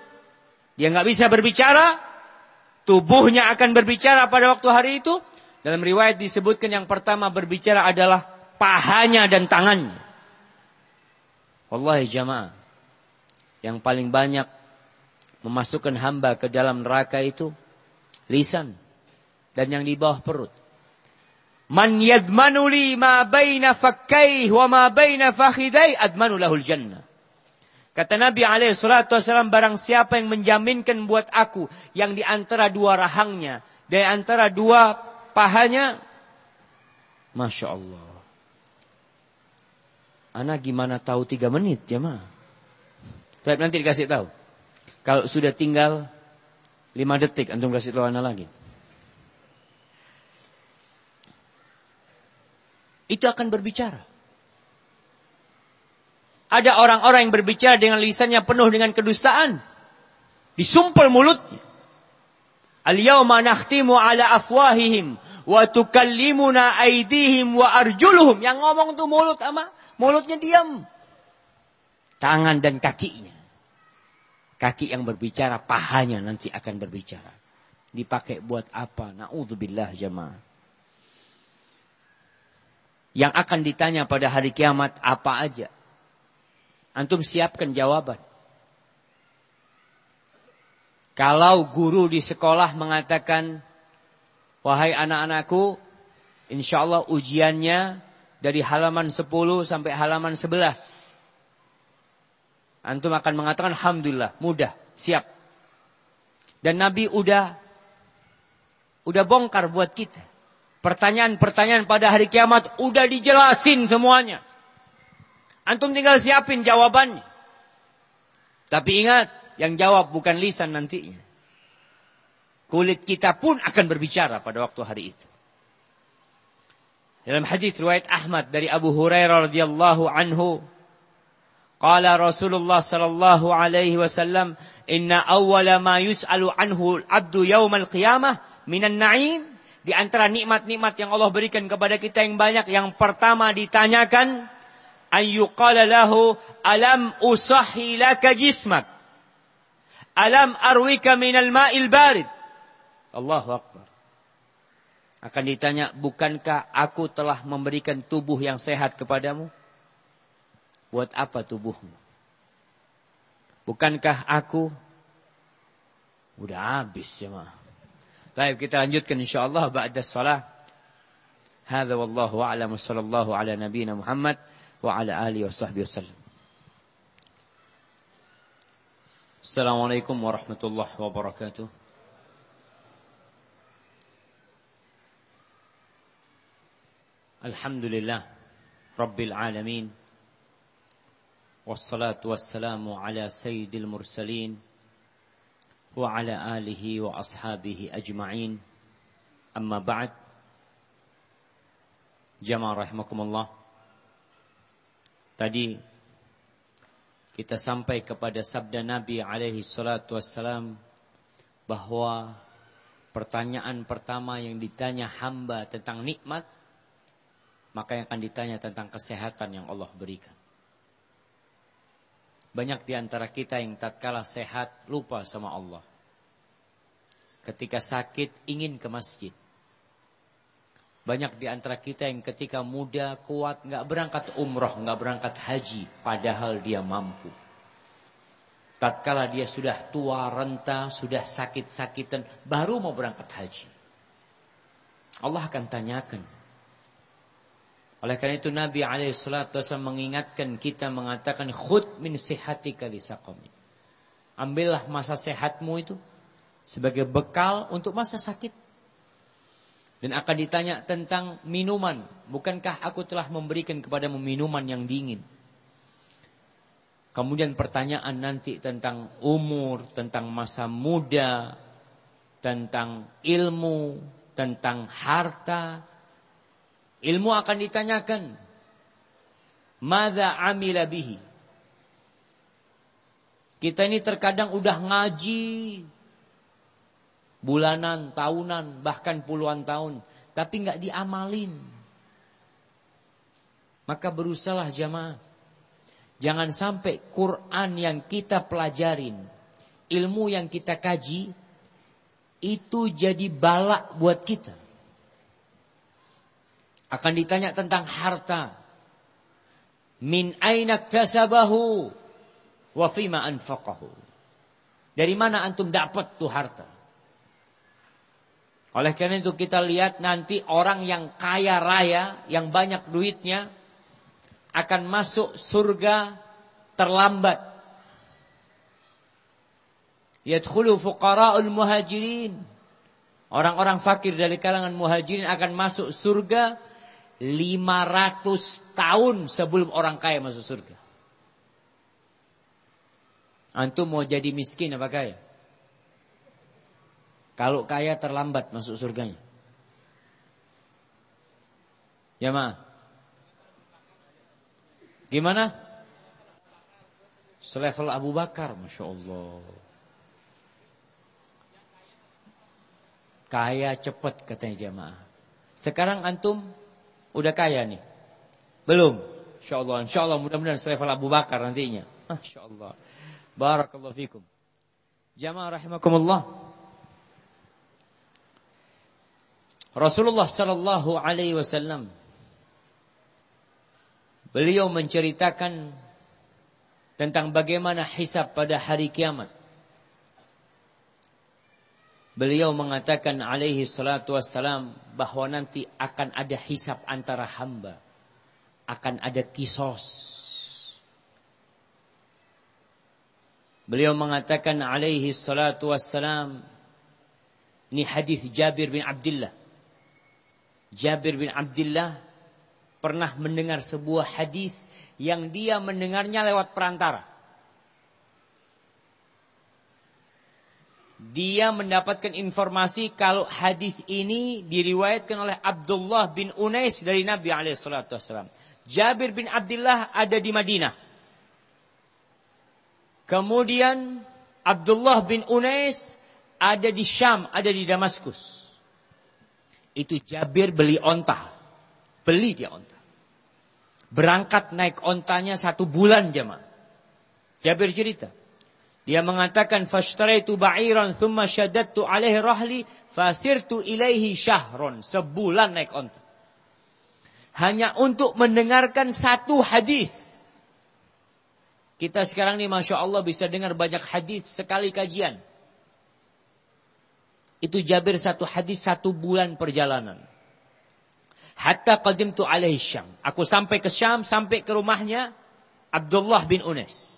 dia nggak bisa berbicara, tubuhnya akan berbicara pada waktu hari itu. Dalam riwayat disebutkan yang pertama berbicara adalah pahanya dan tangannya. Wallahi jamaah yang paling banyak memasukkan hamba ke dalam neraka itu lisan dan yang di bawah perut. Man yadmanu li ma baina fakkaih wa ma baina fakhidai admanu lahul jannah. Kata Nabi alaihi salatu wasallam barang siapa yang menjaminkan buat aku yang di antara dua rahangnya, di antara dua pahanya Masya Allah. Anak gimana tahu tiga menit ya mah? Tapi nanti dikasih tahu. Kalau sudah tinggal lima detik, antum kasih tahu lagi. Itu akan berbicara. Ada orang-orang yang berbicara dengan lisannya penuh dengan kedustaan. Disumpel mulutnya. Al-yawma nakhtimu ala afwahihim wa tukallimuna aidihim wa arjuluhum. Yang ngomong tuh mulut ama mulutnya diam. Tangan dan kakinya. Kaki yang berbicara, pahanya nanti akan berbicara. Dipakai buat apa? Na'udzubillah jamaah. Yang akan ditanya pada hari kiamat apa aja. Antum siapkan jawaban. Kalau guru di sekolah mengatakan, Wahai anak-anakku, insya Allah ujiannya dari halaman 10 sampai halaman 11. Antum akan mengatakan alhamdulillah, mudah, siap. Dan Nabi udah udah bongkar buat kita. Pertanyaan-pertanyaan pada hari kiamat udah dijelasin semuanya. Antum tinggal siapin jawabannya. Tapi ingat, yang jawab bukan lisan nantinya. Kulit kita pun akan berbicara pada waktu hari itu. Dalam hadis riwayat Ahmad dari Abu Hurairah radhiyallahu anhu, qala Rasulullah sallallahu alaihi wasallam, "Inna awwala ma yus'alu anhu al-'abdu yaumal qiyamah minan na'im." Di antara nikmat-nikmat yang Allah berikan kepada kita yang banyak, yang pertama ditanyakan ayyuqala lahu alam usahhi laka jismak. Alam arwika minal ma'il barid. Allahu Akbar. Akan ditanya, bukankah aku telah memberikan tubuh yang sehat kepadamu? Buat apa tubuhmu? Bukankah aku udah habis jemaah. Baik, kita lanjutkan insyaallah ba'da shalah. Hadza wallahu a'lam sallallahu ala nabiyyina Muhammad wa ala alihi washabbihi wasallam. Assalamualaikum warahmatullahi wabarakatuh. Alhamdulillah Rabbil alamin Wassalatu wassalamu ala sayyidil mursalin Wa ala alihi wa ashabihi ajma'in Amma ba'd Jamaah rahimakumullah Tadi Kita sampai kepada sabda Nabi alaihi salatu wassalam Bahwa Pertanyaan pertama yang ditanya hamba tentang nikmat Maka yang akan ditanya tentang kesehatan yang Allah berikan. Banyak di antara kita yang tatkala sehat lupa sama Allah. Ketika sakit ingin ke masjid. Banyak di antara kita yang ketika muda kuat nggak berangkat umroh, nggak berangkat haji, padahal dia mampu. Tatkala dia sudah tua renta, sudah sakit-sakitan, baru mau berangkat haji. Allah akan tanyakan, oleh karena itu Nabi alaihissalatu mengingatkan kita mengatakan khud min sihatika lisaqami. Ambillah masa sehatmu itu sebagai bekal untuk masa sakit. Dan akan ditanya tentang minuman. Bukankah aku telah memberikan kepadamu minuman yang dingin? Kemudian pertanyaan nanti tentang umur, tentang masa muda, tentang ilmu, tentang harta, Ilmu akan ditanyakan. Mada amila bihi. Kita ini terkadang udah ngaji bulanan, tahunan, bahkan puluhan tahun, tapi nggak diamalin. Maka berusahalah jamaah. Jangan sampai Quran yang kita pelajarin, ilmu yang kita kaji, itu jadi balak buat kita. Akan ditanya tentang harta. Min aina kasabahu wa fima anfaqahu. Dari mana antum dapat tuh harta? Oleh karena itu kita lihat nanti orang yang kaya raya, yang banyak duitnya akan masuk surga terlambat. Yadkhulu fuqara'ul muhajirin. Orang-orang fakir dari kalangan muhajirin akan masuk surga 500 tahun sebelum orang kaya masuk surga. Antum mau jadi miskin apa kaya? Kalau kaya terlambat masuk surganya. Ya ma. Gimana? Selevel Abu Bakar, Masya Allah. Kaya cepat katanya jamaah. Sekarang antum Udah kaya nih? Belum. InsyaAllah. InsyaAllah mudah-mudahan selevel Abu Bakar nantinya. InsyaAllah. Barakallahu fikum. Jamaah rahimakumullah. Rasulullah sallallahu alaihi wasallam beliau menceritakan tentang bagaimana hisab pada hari kiamat. Beliau mengatakan alaihi salatu wassalam bahwa nanti akan ada hisap antara hamba. Akan ada kisos. Beliau mengatakan alaihi salatu wassalam. Ini hadis Jabir bin Abdullah. Jabir bin Abdullah pernah mendengar sebuah hadis yang dia mendengarnya lewat perantara. Dia mendapatkan informasi kalau hadis ini diriwayatkan oleh Abdullah bin Unais dari Nabi alaihissalam. Jabir bin Abdullah ada di Madinah. Kemudian Abdullah bin Unais ada di Syam, ada di Damaskus. Itu Jabir beli onta. Beli dia onta. Berangkat naik ontanya satu bulan jemaah. Jabir cerita. Dia mengatakan fashtaraitu ba'iran thumma syaddadtu alaihi rahli fasirtu ilaihi syahron. Sebulan naik onta. Hanya untuk mendengarkan satu hadis. Kita sekarang ini Masya Allah bisa dengar banyak hadis sekali kajian. Itu Jabir satu hadis satu bulan perjalanan. Hatta qadimtu alaihi Syam. Aku sampai ke Syam, sampai ke rumahnya Abdullah bin Unes.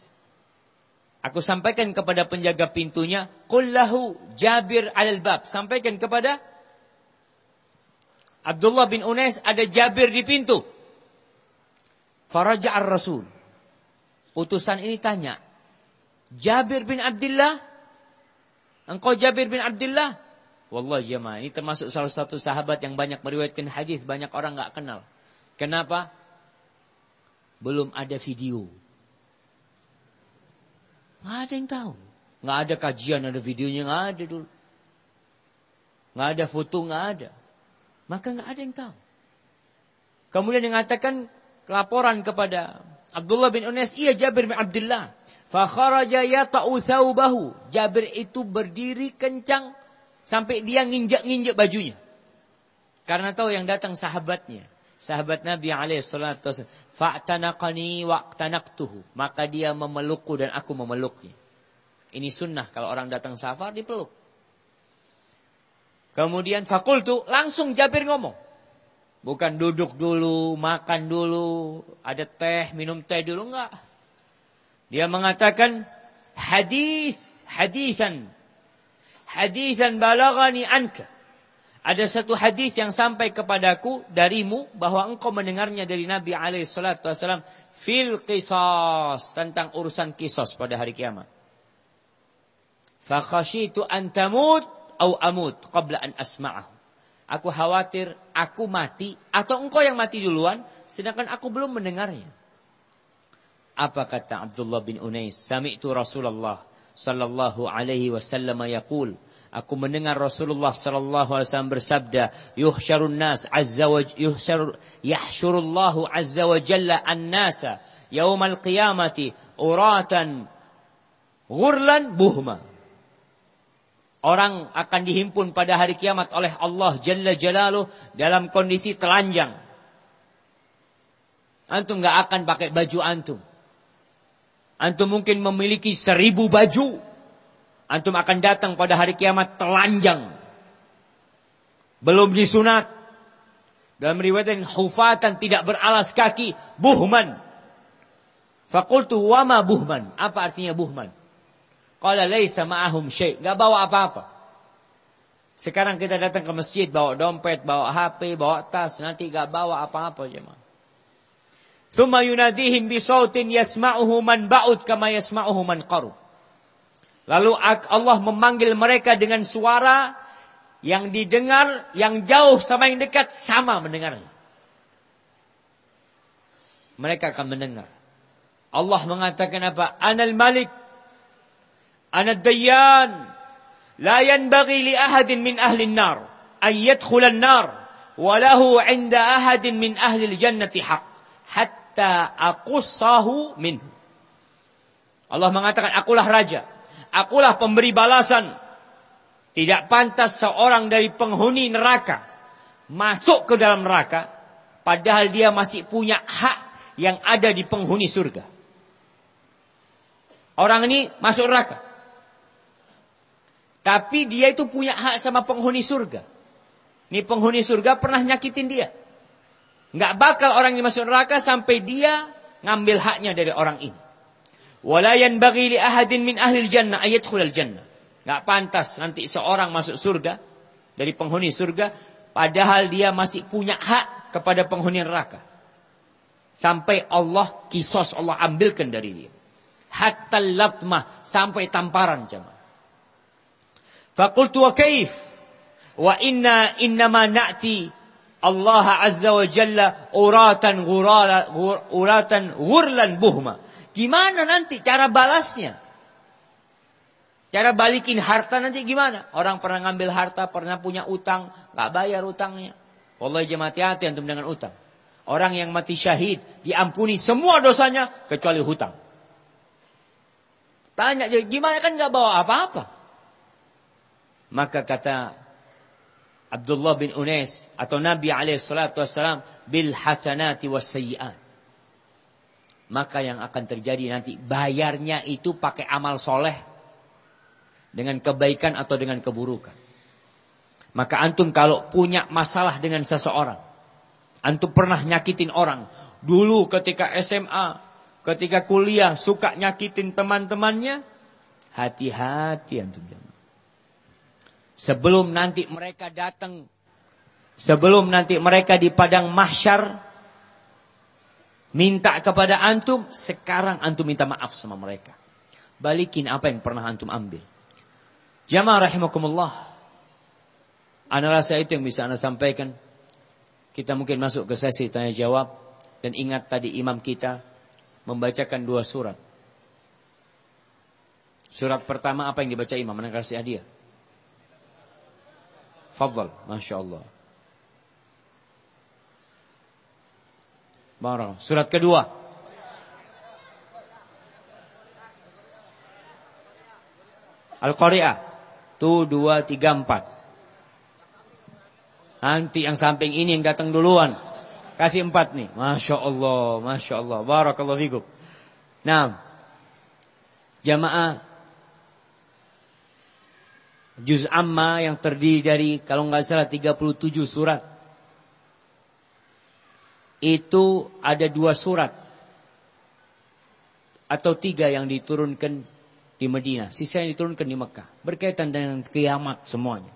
Aku sampaikan kepada penjaga pintunya, kullahu Jabir alal bab. Sampaikan kepada Abdullah bin Unais ada Jabir di pintu. Faraja ar-Rasul. Utusan ini tanya, Jabir bin Abdullah? Engkau Jabir bin Abdullah? Wallah jemaah, ini termasuk salah satu sahabat yang banyak meriwayatkan hadis, banyak orang nggak kenal. Kenapa? Belum ada video. Nggak ada yang tahu. Nggak ada kajian, ada videonya, nggak ada dulu. Nggak ada foto, nggak ada. Maka nggak ada yang tahu. Kemudian mengatakan laporan kepada Abdullah bin Unes, iya Jabir bin Abdullah. Fakharaja yata'u thawbahu. Jabir itu berdiri kencang sampai dia nginjak-nginjak bajunya. Karena tahu yang datang sahabatnya sahabat Nabi alaihi salatu fa'tanaqani wa'tanaqtuhu maka dia memelukku dan aku memeluknya. Ini sunnah kalau orang datang safar dipeluk. Kemudian fakultu langsung Jabir ngomong bukan duduk dulu makan dulu ada teh minum teh dulu enggak. Dia mengatakan hadis hadisan hadisan balagani anka ada satu hadis yang sampai kepadaku darimu bahwa engkau mendengarnya dari Nabi alaihi salatu wasallam fil qisas tentang urusan kisos pada hari kiamat. Fa khasyitu an tamut au amut qabla an asma'ahu. Aku khawatir aku mati atau engkau yang mati duluan sedangkan aku belum mendengarnya. Apa kata Abdullah bin Unais? Sami'tu Rasulullah sallallahu alaihi wasallam yaqul Aku mendengar Rasulullah sallallahu alaihi wasallam bersabda, "Yuhsyarun nas azza wa yuhsyar yahsyurullahu azza wa jalla an-nasa yaumal qiyamati uratan ghurlan buhma." Orang akan dihimpun pada hari kiamat oleh Allah Jalla Jalaluh dalam kondisi telanjang. Antum nggak akan pakai baju antum. Antum mungkin memiliki seribu baju. Antum akan datang pada hari kiamat telanjang. Belum disunat. Dalam riwayat hufatan tidak beralas kaki. Buhman. Fakultu wama buhman. Apa artinya buhman? Qala laisa ma'ahum syai'. Gak bawa apa-apa. Sekarang kita datang ke masjid bawa dompet, bawa HP, bawa tas, nanti gak bawa apa-apa jemaah. Thumma yunadihim bisautin yasma'uhu man ba'ud kama yasma'uhu man qarub. Lalu Allah memanggil mereka dengan suara yang didengar, yang jauh sama yang dekat sama mendengarnya. Mereka akan mendengar. Allah mengatakan apa? Anal Malik, Anad Dayyan, la yanbaghi li ahadin min ahli an-nar an yadkhula an-nar wa lahu 'inda ahadin min ahli al-jannati haq hatta aqussahu minhu. Allah mengatakan akulah raja akulah pemberi balasan. Tidak pantas seorang dari penghuni neraka masuk ke dalam neraka padahal dia masih punya hak yang ada di penghuni surga. Orang ini masuk neraka. Tapi dia itu punya hak sama penghuni surga. Ini penghuni surga pernah nyakitin dia. Nggak bakal orang ini masuk neraka sampai dia ngambil haknya dari orang ini. Wala yanbaghi li ahadin min ahli jannah ayadkhulal jannah. Enggak pantas nanti seorang masuk surga dari penghuni surga padahal dia masih punya hak kepada penghuni neraka. Sampai Allah kisos Allah ambilkan dari dia. Hatta latmah sampai tamparan jemaah. Faqultu wa kaif? Wa inna innama na'ti Allah Azza wa Jalla uratan ghurala uratan ghurlan buhma. Gimana nanti cara balasnya? Cara balikin harta nanti gimana? Orang pernah ngambil harta, pernah punya utang, nggak bayar utangnya. Wallahi jemaat hati antum dengan utang. Orang yang mati syahid diampuni semua dosanya kecuali hutang. Tanya gimana kan nggak bawa apa-apa. Maka kata Abdullah bin Unais atau Nabi alaihi salatu bil hasanati was sayyiat. Maka yang akan terjadi nanti bayarnya itu pakai amal soleh dengan kebaikan atau dengan keburukan. Maka antum kalau punya masalah dengan seseorang, antum pernah nyakitin orang, dulu ketika SMA, ketika kuliah suka nyakitin teman-temannya, hati-hati antum jangan. Sebelum nanti mereka datang, sebelum nanti mereka di padang mahsyar, minta kepada antum, sekarang antum minta maaf sama mereka. Balikin apa yang pernah antum ambil. Jamaah rahimakumullah. Ana rasa itu yang bisa anda sampaikan. Kita mungkin masuk ke sesi tanya jawab. Dan ingat tadi imam kita membacakan dua surat. Surat pertama apa yang dibaca imam? Mana kasih hadiah? Fadal, Masya Allah. Barang. Surat kedua. Al-Qari'ah. Tuh, dua, tiga, empat. Nanti yang samping ini yang datang duluan. Kasih empat nih. Masya Allah, Masya Allah. Barakallahu fikum. Nah, jamaah Juz Amma yang terdiri dari kalau nggak salah 37 surat. Itu ada dua surat. Atau tiga yang diturunkan di Medina. Sisa yang diturunkan di Mekah. Berkaitan dengan kiamat semuanya.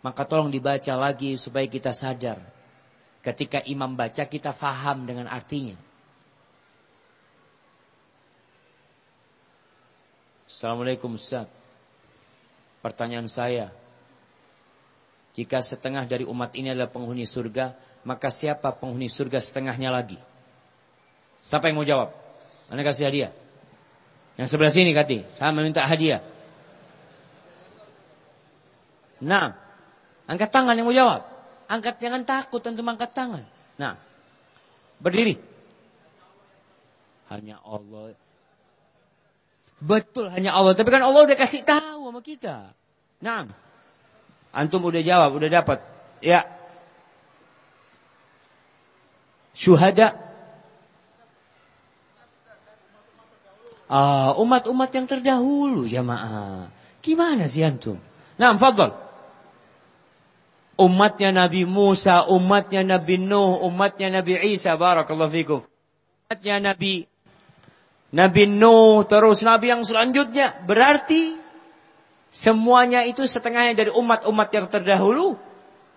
Maka tolong dibaca lagi supaya kita sadar. Ketika imam baca kita faham dengan artinya. Assalamualaikum Ustaz. Pertanyaan saya, jika setengah dari umat ini adalah penghuni surga, maka siapa penghuni surga setengahnya lagi? Siapa yang mau jawab? Anda kasih hadiah. Yang sebelah sini kati, saya meminta hadiah. Nah, angkat tangan yang mau jawab. Angkat jangan takut tentu angkat tangan. Nah, berdiri. Hanya Allah Betul hanya Allah. Tapi kan Allah udah kasih tahu sama kita. Nah, antum udah jawab, udah dapat. Ya. Syuhada. Ah, umat-umat yang terdahulu jamaah. Gimana sih antum? Nah, fadl. Umatnya Nabi Musa, umatnya Nabi Nuh, umatnya Nabi Isa, barakallahu fikum. Umatnya Nabi Nabi Nuh, terus Nabi yang selanjutnya. Berarti semuanya itu setengahnya dari umat-umat yang terdahulu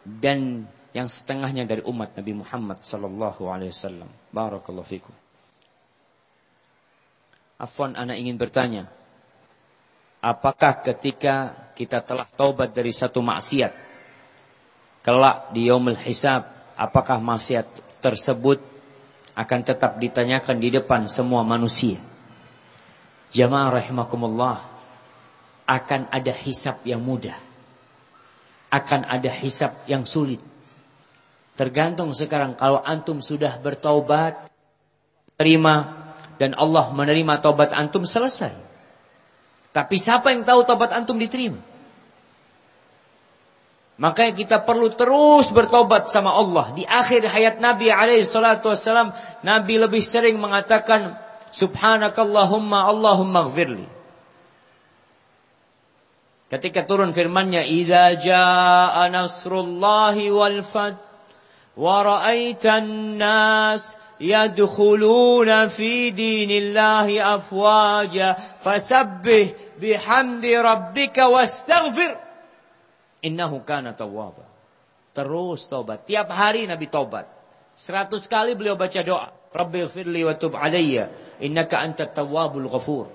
dan yang setengahnya dari umat Nabi Muhammad sallallahu alaihi wasallam. Barakallahu fikum. Afwan anak ingin bertanya. Apakah ketika kita telah taubat dari satu maksiat kelak di yaumul hisab apakah maksiat tersebut akan tetap ditanyakan di depan semua manusia? Jamaah rahimakumullah akan ada hisap yang mudah. Akan ada hisap yang sulit. Tergantung sekarang kalau antum sudah bertaubat, terima dan Allah menerima taubat antum selesai. Tapi siapa yang tahu taubat antum diterima? Makanya kita perlu terus bertobat sama Allah. Di akhir hayat Nabi alaihi salatu wassalam, Nabi lebih sering mengatakan, Subhanakallahumma Allahumma. Ketika turun firmannya, Iza jaa nasrullahi wal fad, wa ra'aitan nas yadkhuluna fi dinillahi afwaja, fasabbih bihamdi rabbika wastaghfir. Innahu kana tawwaba. Terus tobat. Tiap hari Nabi tobat. Seratus kali beliau baca doa. Rabbi firli wa tub alayya innaka antat tawwabul ghafur.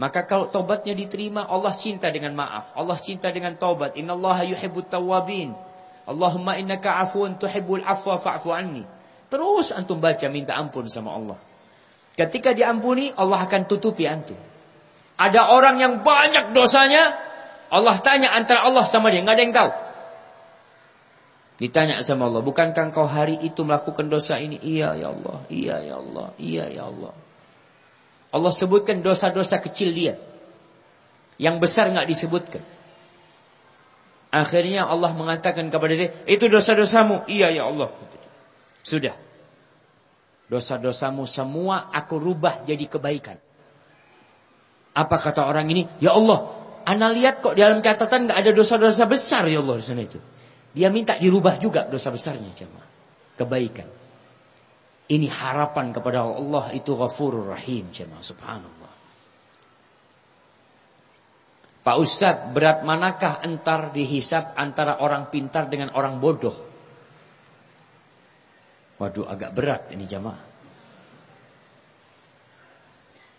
Maka kalau tobatnya diterima, Allah cinta dengan maaf. Allah cinta dengan tobat. Inna Allah yuhibbut tawabin. Allahumma innaka afuun tuhibbul afwa fa'fu anni. Terus antum baca minta ampun sama Allah. Ketika diampuni, Allah akan tutupi antum. Ada orang yang banyak dosanya, Allah tanya antara Allah sama dia, nggak ada yang tahu. Ditanya sama Allah, bukankah engkau hari itu melakukan dosa ini? Iya ya Allah, iya ya Allah, iya ya Allah. Allah sebutkan dosa-dosa kecil dia. Yang besar nggak disebutkan. Akhirnya Allah mengatakan kepada dia, itu dosa-dosamu. Iya ya Allah. Sudah. Dosa-dosamu semua aku rubah jadi kebaikan. Apa kata orang ini? Ya Allah, Anda lihat kok dalam catatan nggak ada dosa-dosa besar ya Allah di sana itu. Dia minta dirubah juga dosa besarnya jemaah. Kebaikan. Ini harapan kepada Allah itu ghafurur rahim jemaah subhanallah. Pak Ustadz, berat manakah entar dihisap antara orang pintar dengan orang bodoh? Waduh, agak berat ini jemaah.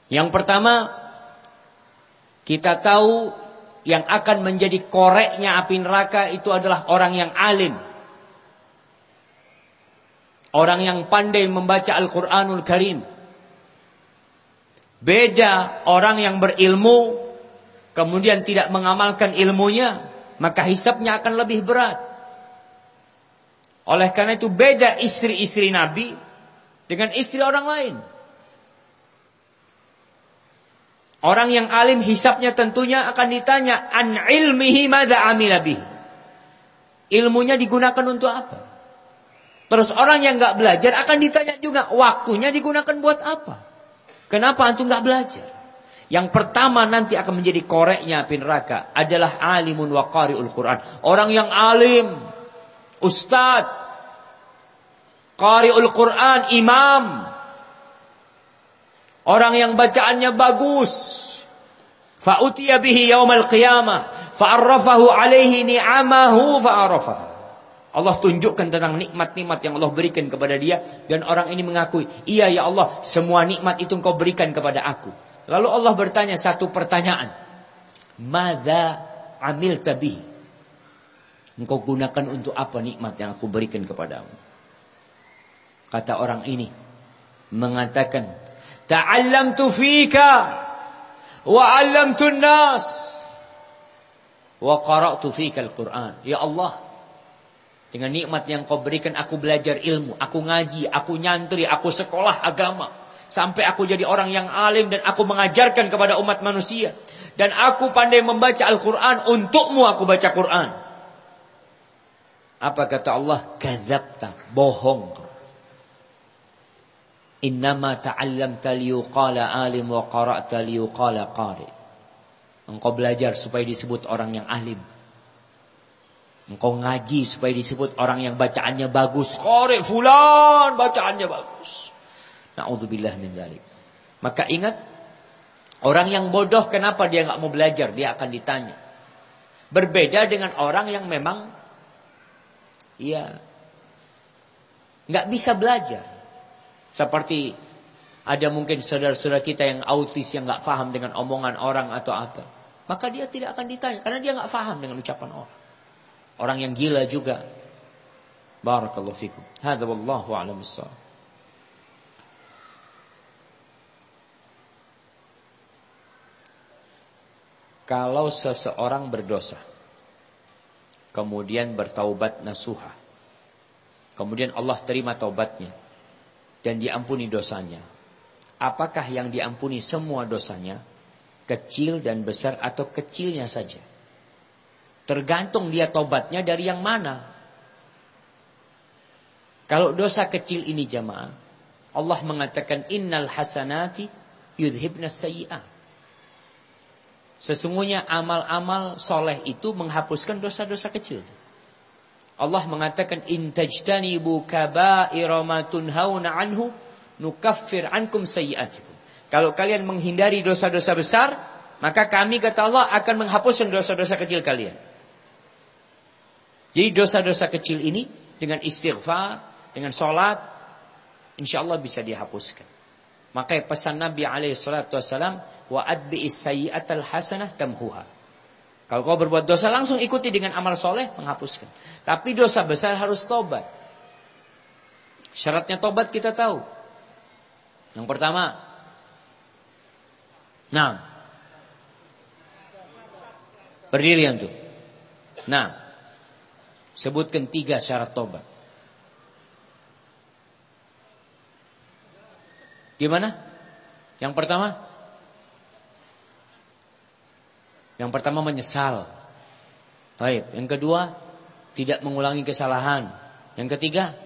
Yang pertama, kita tahu yang akan menjadi koreknya api neraka itu adalah orang yang alim. Orang yang pandai membaca Al-Quranul Karim. Beda orang yang berilmu, kemudian tidak mengamalkan ilmunya, maka hisapnya akan lebih berat. Oleh karena itu beda istri-istri Nabi dengan istri orang lain. Orang yang alim hisapnya tentunya akan ditanya an ilmihi madza amila Ilmunya digunakan untuk apa? Terus orang yang nggak belajar akan ditanya juga waktunya digunakan buat apa? Kenapa antum nggak belajar? Yang pertama nanti akan menjadi koreknya api neraka adalah alimun wa qari'ul Quran. Orang yang alim, ustad, qari'ul Quran, imam, Orang yang bacaannya bagus. Fa'utiya bihi yaumal qiyamah. Fa'arrafahu alaihi ni'amahu fa'arafaha. Allah tunjukkan tentang nikmat-nikmat yang Allah berikan kepada dia. Dan orang ini mengakui. Iya ya Allah, semua nikmat itu engkau berikan kepada aku. Lalu Allah bertanya satu pertanyaan. Mada amil tabi. Engkau gunakan untuk apa nikmat yang aku berikan kepadamu. Kata orang ini. Mengatakan Ta'allamtu fika wa 'allamtu an-nas wa qara'tu fika al-Qur'an. Ya Allah, dengan nikmat yang kau berikan aku belajar ilmu, aku ngaji, aku nyantri, aku sekolah agama. Sampai aku jadi orang yang alim dan aku mengajarkan kepada umat manusia. Dan aku pandai membaca Al-Quran, untukmu aku baca Quran. Apa kata Allah? Kazabta, bohong Innama ta'allamta liyuqala alim wa qara'ta liyuqala qari. Engkau belajar supaya disebut orang yang alim. Engkau ngaji supaya disebut orang yang bacaannya bagus. Qari fulan bacaannya bagus. Na'udzubillah min dzalik. Maka ingat orang yang bodoh kenapa dia nggak mau belajar? Dia akan ditanya. Berbeda dengan orang yang memang ya nggak bisa belajar. Seperti ada mungkin saudara-saudara kita yang autis yang nggak paham dengan omongan orang atau apa. Maka dia tidak akan ditanya karena dia nggak paham dengan ucapan orang. Orang yang gila juga. Barakallahu fikum. Hadza wallahu a'lam Kalau seseorang berdosa kemudian bertaubat nasuha kemudian Allah terima taubatnya dan diampuni dosanya. Apakah yang diampuni semua dosanya? Kecil dan besar atau kecilnya saja? Tergantung dia tobatnya dari yang mana. Kalau dosa kecil ini jamaah, Allah mengatakan innal hasanati yudhibna sayyi'ah. Sesungguhnya amal-amal soleh itu menghapuskan dosa-dosa kecil. Allah mengatakan in tajtanibu kaba'ira ma tunhauna anhu nukaffir ankum sayyi'atikum. Kalau kalian menghindari dosa-dosa besar, maka kami kata Allah akan menghapuskan dosa-dosa kecil kalian. Jadi dosa-dosa kecil ini dengan istighfar, dengan sholat, insya Allah bisa dihapuskan. Maka pesan Nabi alaihi salatu wasalam, wa adbi'is sayyi'atal hasanah tamhuha. Kalau kau berbuat dosa langsung ikuti dengan amal soleh menghapuskan. Tapi dosa besar harus tobat. Syaratnya tobat kita tahu. Yang pertama, nah, berdiri tuh. Nah, sebutkan tiga syarat tobat. Gimana? Yang pertama? Yang pertama menyesal. Baik. Yang kedua, tidak mengulangi kesalahan. Yang ketiga,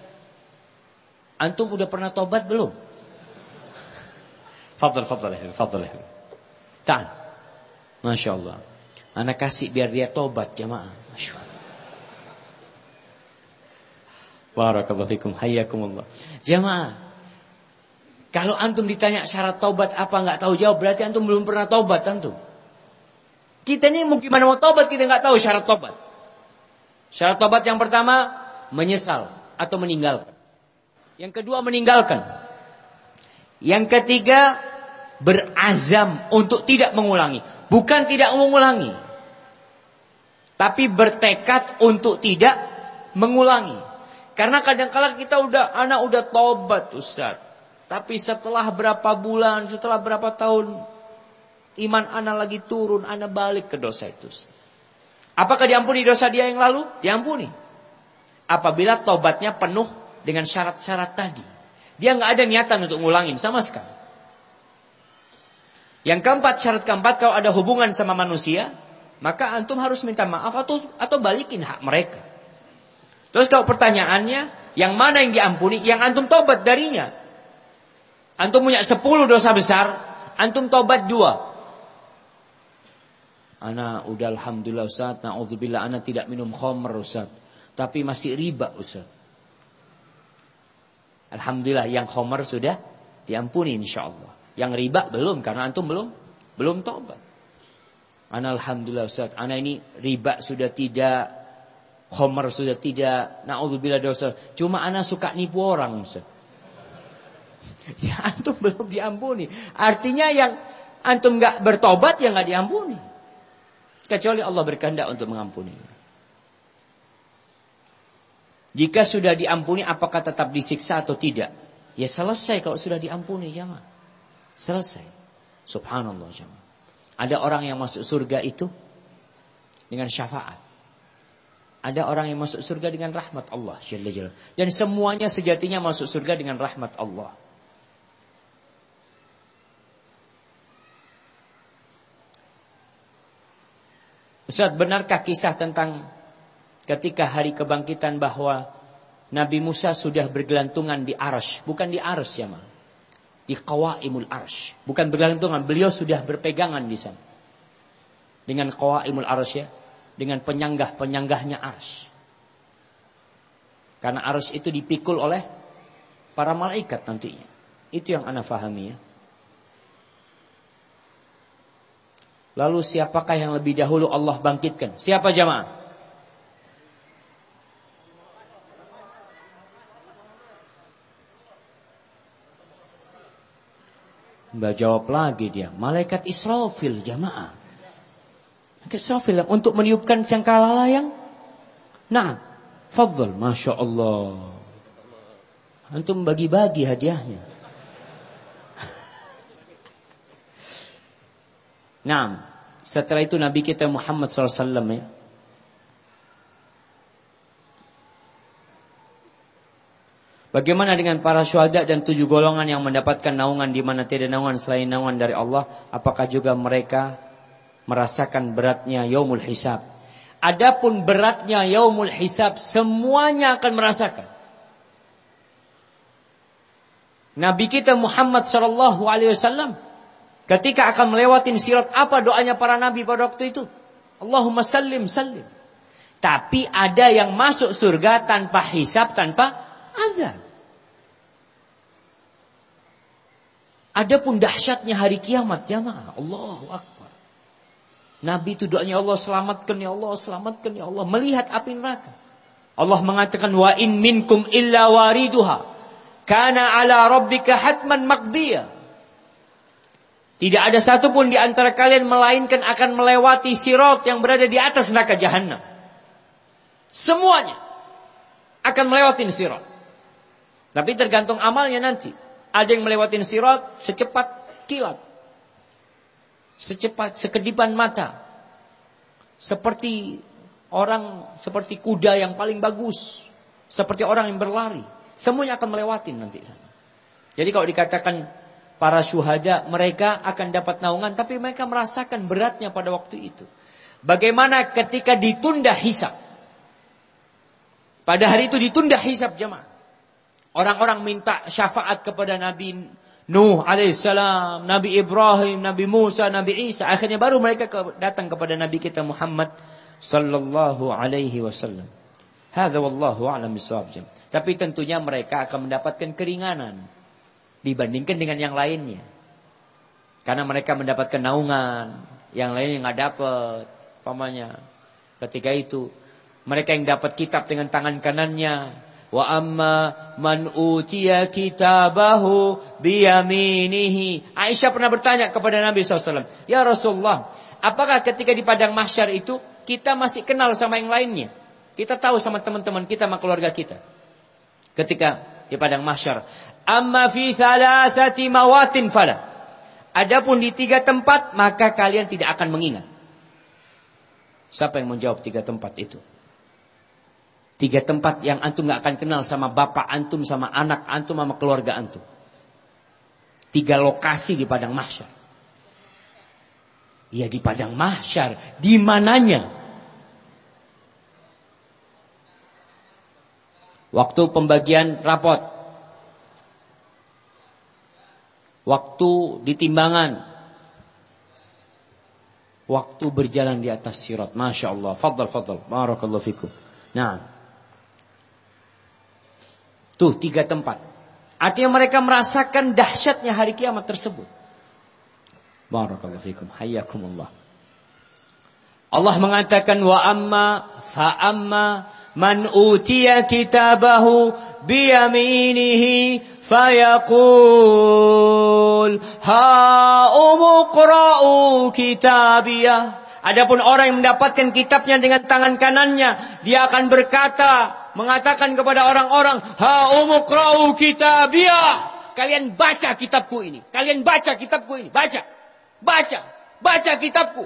antum udah pernah tobat belum? Fadl, fadl, fadl. Ta'al. Masya Allah. Anak kasih biar dia tobat jamaah. Masya Allah. Barakallahu fikum. Hayyakumullah. Jamaah. Kalau antum ditanya syarat taubat apa nggak tahu jawab berarti antum belum pernah taubat antum. Kita ini mau gimana mau taubat kita nggak tahu syarat taubat. Syarat taubat yang pertama menyesal atau meninggalkan. Yang kedua meninggalkan. Yang ketiga berazam untuk tidak mengulangi. Bukan tidak mengulangi. Tapi bertekad untuk tidak mengulangi. Karena kadang-kala kita udah anak udah tobat Ustaz. Tapi setelah berapa bulan, setelah berapa tahun, iman anak lagi turun, anak balik ke dosa itu. Apakah diampuni dosa dia yang lalu? Diampuni. Apabila tobatnya penuh dengan syarat-syarat tadi. Dia nggak ada niatan untuk ngulangin sama sekali. Yang keempat, syarat keempat, kalau ada hubungan sama manusia, maka antum harus minta maaf atau atau balikin hak mereka. Terus kalau pertanyaannya, yang mana yang diampuni? Yang antum tobat darinya. Antum punya sepuluh dosa besar, antum tobat dua. Ana udah alhamdulillah Ustaz, naudzubillah ana tidak minum khamr Ustaz. Tapi masih riba Ustaz. Alhamdulillah yang khamr sudah diampuni insyaallah. Yang riba belum karena antum belum belum tobat. Ana alhamdulillah Ustaz, ana ini riba sudah tidak khamr sudah tidak, naudzubillah dosa. Cuma ana suka nipu orang Ustaz. Ya antum belum diampuni. Artinya yang antum nggak bertobat ya nggak diampuni. Kecuali Allah berkehendak untuk mengampuni. Jika sudah diampuni apakah tetap disiksa atau tidak? Ya selesai kalau sudah diampuni jamaah. Selesai. Subhanallah jamaah. Ada orang yang masuk surga itu dengan syafaat. Ada orang yang masuk surga dengan rahmat Allah. Dan semuanya sejatinya masuk surga dengan rahmat Allah. Ustaz, benarkah kisah tentang ketika hari kebangkitan bahwa Nabi Musa sudah bergelantungan di arsh, bukan di arsh ya ma. Di qawaimul arsh, bukan bergelantungan, beliau sudah berpegangan di sana. Dengan qawaimul arsh ya, dengan penyanggah-penyanggahnya arsh. Karena arsh itu dipikul oleh para malaikat nantinya. Itu yang anda fahami ya. Lalu siapakah yang lebih dahulu Allah bangkitkan? Siapa jamaah? Mbak jawab lagi dia. Malaikat Israfil jamaah. Israfil untuk meniupkan cangkala layang. Nah, fadl, masya Allah. Antum bagi-bagi hadiahnya. Nah, setelah itu Nabi kita Muhammad SAW ya. Bagaimana dengan para syuhada dan tujuh golongan yang mendapatkan naungan di mana tidak naungan selain naungan dari Allah? Apakah juga mereka merasakan beratnya yaumul hisab? Adapun beratnya yaumul hisab semuanya akan merasakan. Nabi kita Muhammad sallallahu alaihi wasallam Ketika akan melewati sirat, apa doanya para nabi pada waktu itu? Allahumma sallim sallim. Tapi ada yang masuk surga tanpa hisap, tanpa azab. Adapun dahsyatnya hari kiamat jamaah. Allahu Akbar. Nabi itu doanya Allah selamatkan ya Allah, selamatkan ya Allah. Melihat api neraka. Allah mengatakan wa in minkum illa wariduha. Kana ala rabbika hatman maqdiyah. Tidak ada satupun di antara kalian melainkan akan melewati sirot yang berada di atas neraka jahanam. Semuanya akan melewati sirot. Tapi tergantung amalnya nanti. Ada yang melewati sirot secepat kilat. Secepat sekedipan mata. Seperti orang, seperti kuda yang paling bagus. Seperti orang yang berlari. Semuanya akan melewati nanti sana. Jadi kalau dikatakan para syuhada mereka akan dapat naungan tapi mereka merasakan beratnya pada waktu itu. Bagaimana ketika ditunda hisab? Pada hari itu ditunda hisab jemaah. Orang-orang minta syafaat kepada Nabi Nuh alaihissalam, Nabi Ibrahim, Nabi Musa, Nabi Isa. Akhirnya baru mereka datang kepada Nabi kita Muhammad sallallahu alaihi wasallam. Hadza wallahu a'lam bissawab. Tapi tentunya mereka akan mendapatkan keringanan dibandingkan dengan yang lainnya. Karena mereka mendapatkan naungan, yang lainnya nggak dapat, pamannya. Ketika itu mereka yang dapat kitab dengan tangan kanannya, wa amma man utiya kitabahu biyaminihi. Aisyah pernah bertanya kepada Nabi SAW, Ya Rasulullah, apakah ketika di padang mahsyar itu kita masih kenal sama yang lainnya? Kita tahu sama teman-teman kita, sama keluarga kita. Ketika di padang mahsyar, Amma fi thalathati mawatin fala. Adapun di tiga tempat maka kalian tidak akan mengingat. Siapa yang menjawab tiga tempat itu? Tiga tempat yang antum nggak akan kenal sama bapak antum, sama anak antum, sama keluarga antum. Tiga lokasi di padang mahsyar. Ya di padang mahsyar. Di mananya? Waktu pembagian rapot. Waktu di timbangan, waktu berjalan di atas sirat. Masya Allah. Fadal, fadal. Barakallahu fikum. Nah. Tuh tiga tempat. Artinya mereka merasakan dahsyatnya hari kiamat tersebut. Barakallahu fikum. Hayyakumullah. Allah mengatakan wa amma fa amma man utiya kitabahu biyaminihi fayaqul ha umqra'u kitabiyah Adapun orang yang mendapatkan kitabnya dengan tangan kanannya, dia akan berkata, mengatakan kepada orang-orang, ha umqra'u kitabiyah. Kalian baca kitabku ini. Kalian baca kitabku ini. Baca. Baca. Baca kitabku.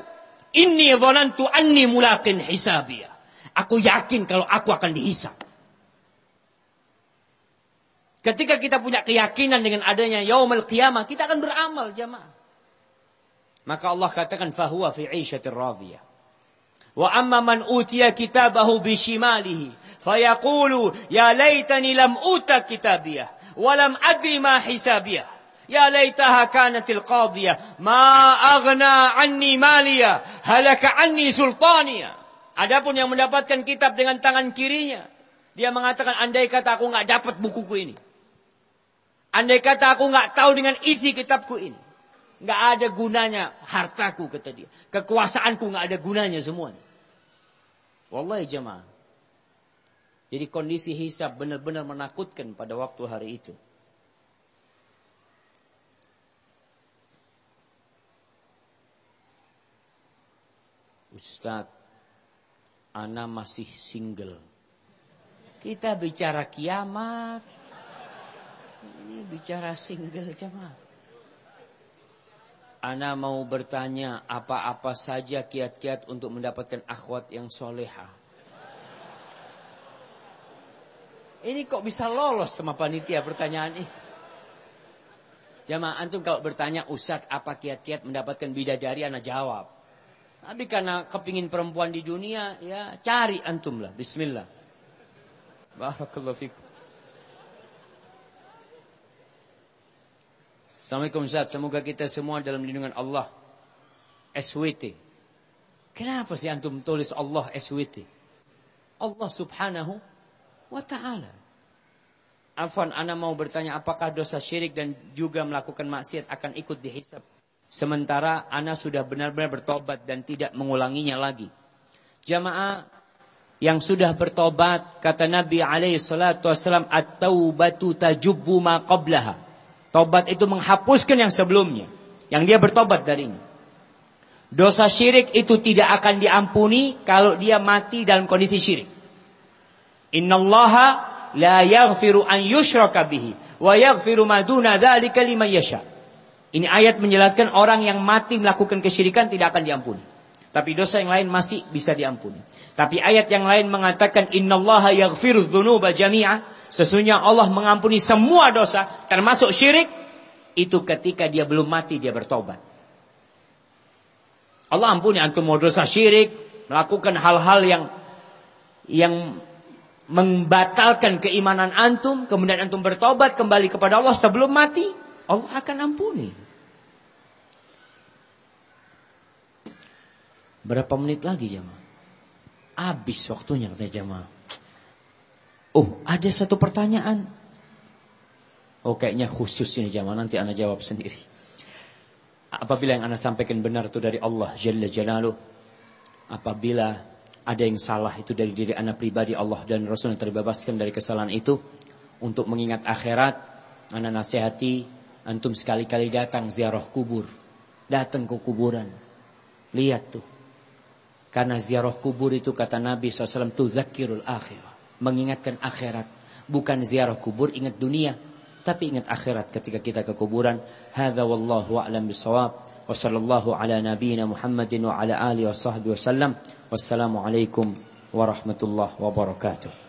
Inni dhanantu anni mulaqin hisabiyah. Aku yakin kalau aku akan dihisap. Ketika kita punya keyakinan dengan adanya yaumul qiyamah, kita akan beramal jamaah. Maka Allah katakan fahuwa fi 'ishatir radiyah. Wa amma man utiya kitabahu bishimalihi fayaqulu ya laitani lam uta kitabiyah wa lam adri ma hisabiyah. Ya kanatil qadiyah ma aghna anni maliyah halaka anni sultaniyah. Adapun yang mendapatkan kitab dengan tangan kirinya, dia mengatakan andai kata aku nggak dapat bukuku ini. Andai kata aku nggak tahu dengan isi kitabku ini. nggak ada gunanya hartaku kata dia. Kekuasaanku nggak ada gunanya semua. Wallahi jemaah. Jadi kondisi hisab benar-benar menakutkan pada waktu hari itu. Ustadz, Ana masih single. Kita bicara kiamat. Ini bicara single jemaah. Ana mau bertanya apa-apa saja kiat-kiat untuk mendapatkan akhwat yang soleha. Ini kok bisa lolos sama panitia pertanyaan ini? Jamaah antum kalau bertanya Ustaz apa kiat-kiat mendapatkan bidadari Ana jawab. Tapi karena kepingin perempuan di dunia, ya cari antum lah. Bismillah. Barakallahu fikum. Assalamualaikum Ustaz. Semoga kita semua dalam lindungan Allah. SWT. Kenapa sih antum tulis Allah SWT? Allah subhanahu wa ta'ala. Afan, Ana mau bertanya apakah dosa syirik dan juga melakukan maksiat akan ikut dihisap Sementara ana sudah benar-benar bertobat dan tidak mengulanginya lagi. Jamaah yang sudah bertobat kata Nabi alaihi salatu wasallam at-taubatu tajubbu ma qablaha. Tobat itu menghapuskan yang sebelumnya. Yang dia bertobat darinya. Dosa syirik itu tidak akan diampuni kalau dia mati dalam kondisi syirik. Innallaha la yaghfiru an yushraka bihi wa yaghfiru ma duna dzalika liman yasha. Ini ayat menjelaskan orang yang mati melakukan kesyirikan tidak akan diampuni. Tapi dosa yang lain masih bisa diampuni. Tapi ayat yang lain mengatakan innallaha yaghfiru dzunuba jami'a. Sesungguhnya Allah mengampuni semua dosa termasuk syirik itu ketika dia belum mati dia bertobat. Allah ampuni antum mau dosa syirik, melakukan hal-hal yang yang membatalkan keimanan antum, kemudian antum bertobat kembali kepada Allah sebelum mati, Allah akan ampuni. Berapa menit lagi jemaah? Habis waktunya kata jemaah. Oh, ada satu pertanyaan. Oh, kayaknya khusus ini jemaah nanti anda jawab sendiri. Apabila yang anda sampaikan benar itu dari Allah Jalla Jalaluh. Apabila ada yang salah itu dari diri anak pribadi Allah dan Rasul yang terbebaskan dari kesalahan itu untuk mengingat akhirat anak nasihati antum sekali-kali datang ziarah kubur datang ke kuburan lihat tuh karena ziarah kubur itu kata Nabi SAW tuh zakirul akhirah. Mengingatkan akhirat. Bukan ziarah kubur ingat dunia. Tapi ingat akhirat ketika kita ke kuburan. Hadza wallahu a'lam bisawab wa sallallahu ala nabiyyina Muhammadin wa ala alihi wa sahbihi wasallam Wassalamualaikum warahmatullahi wabarakatuh.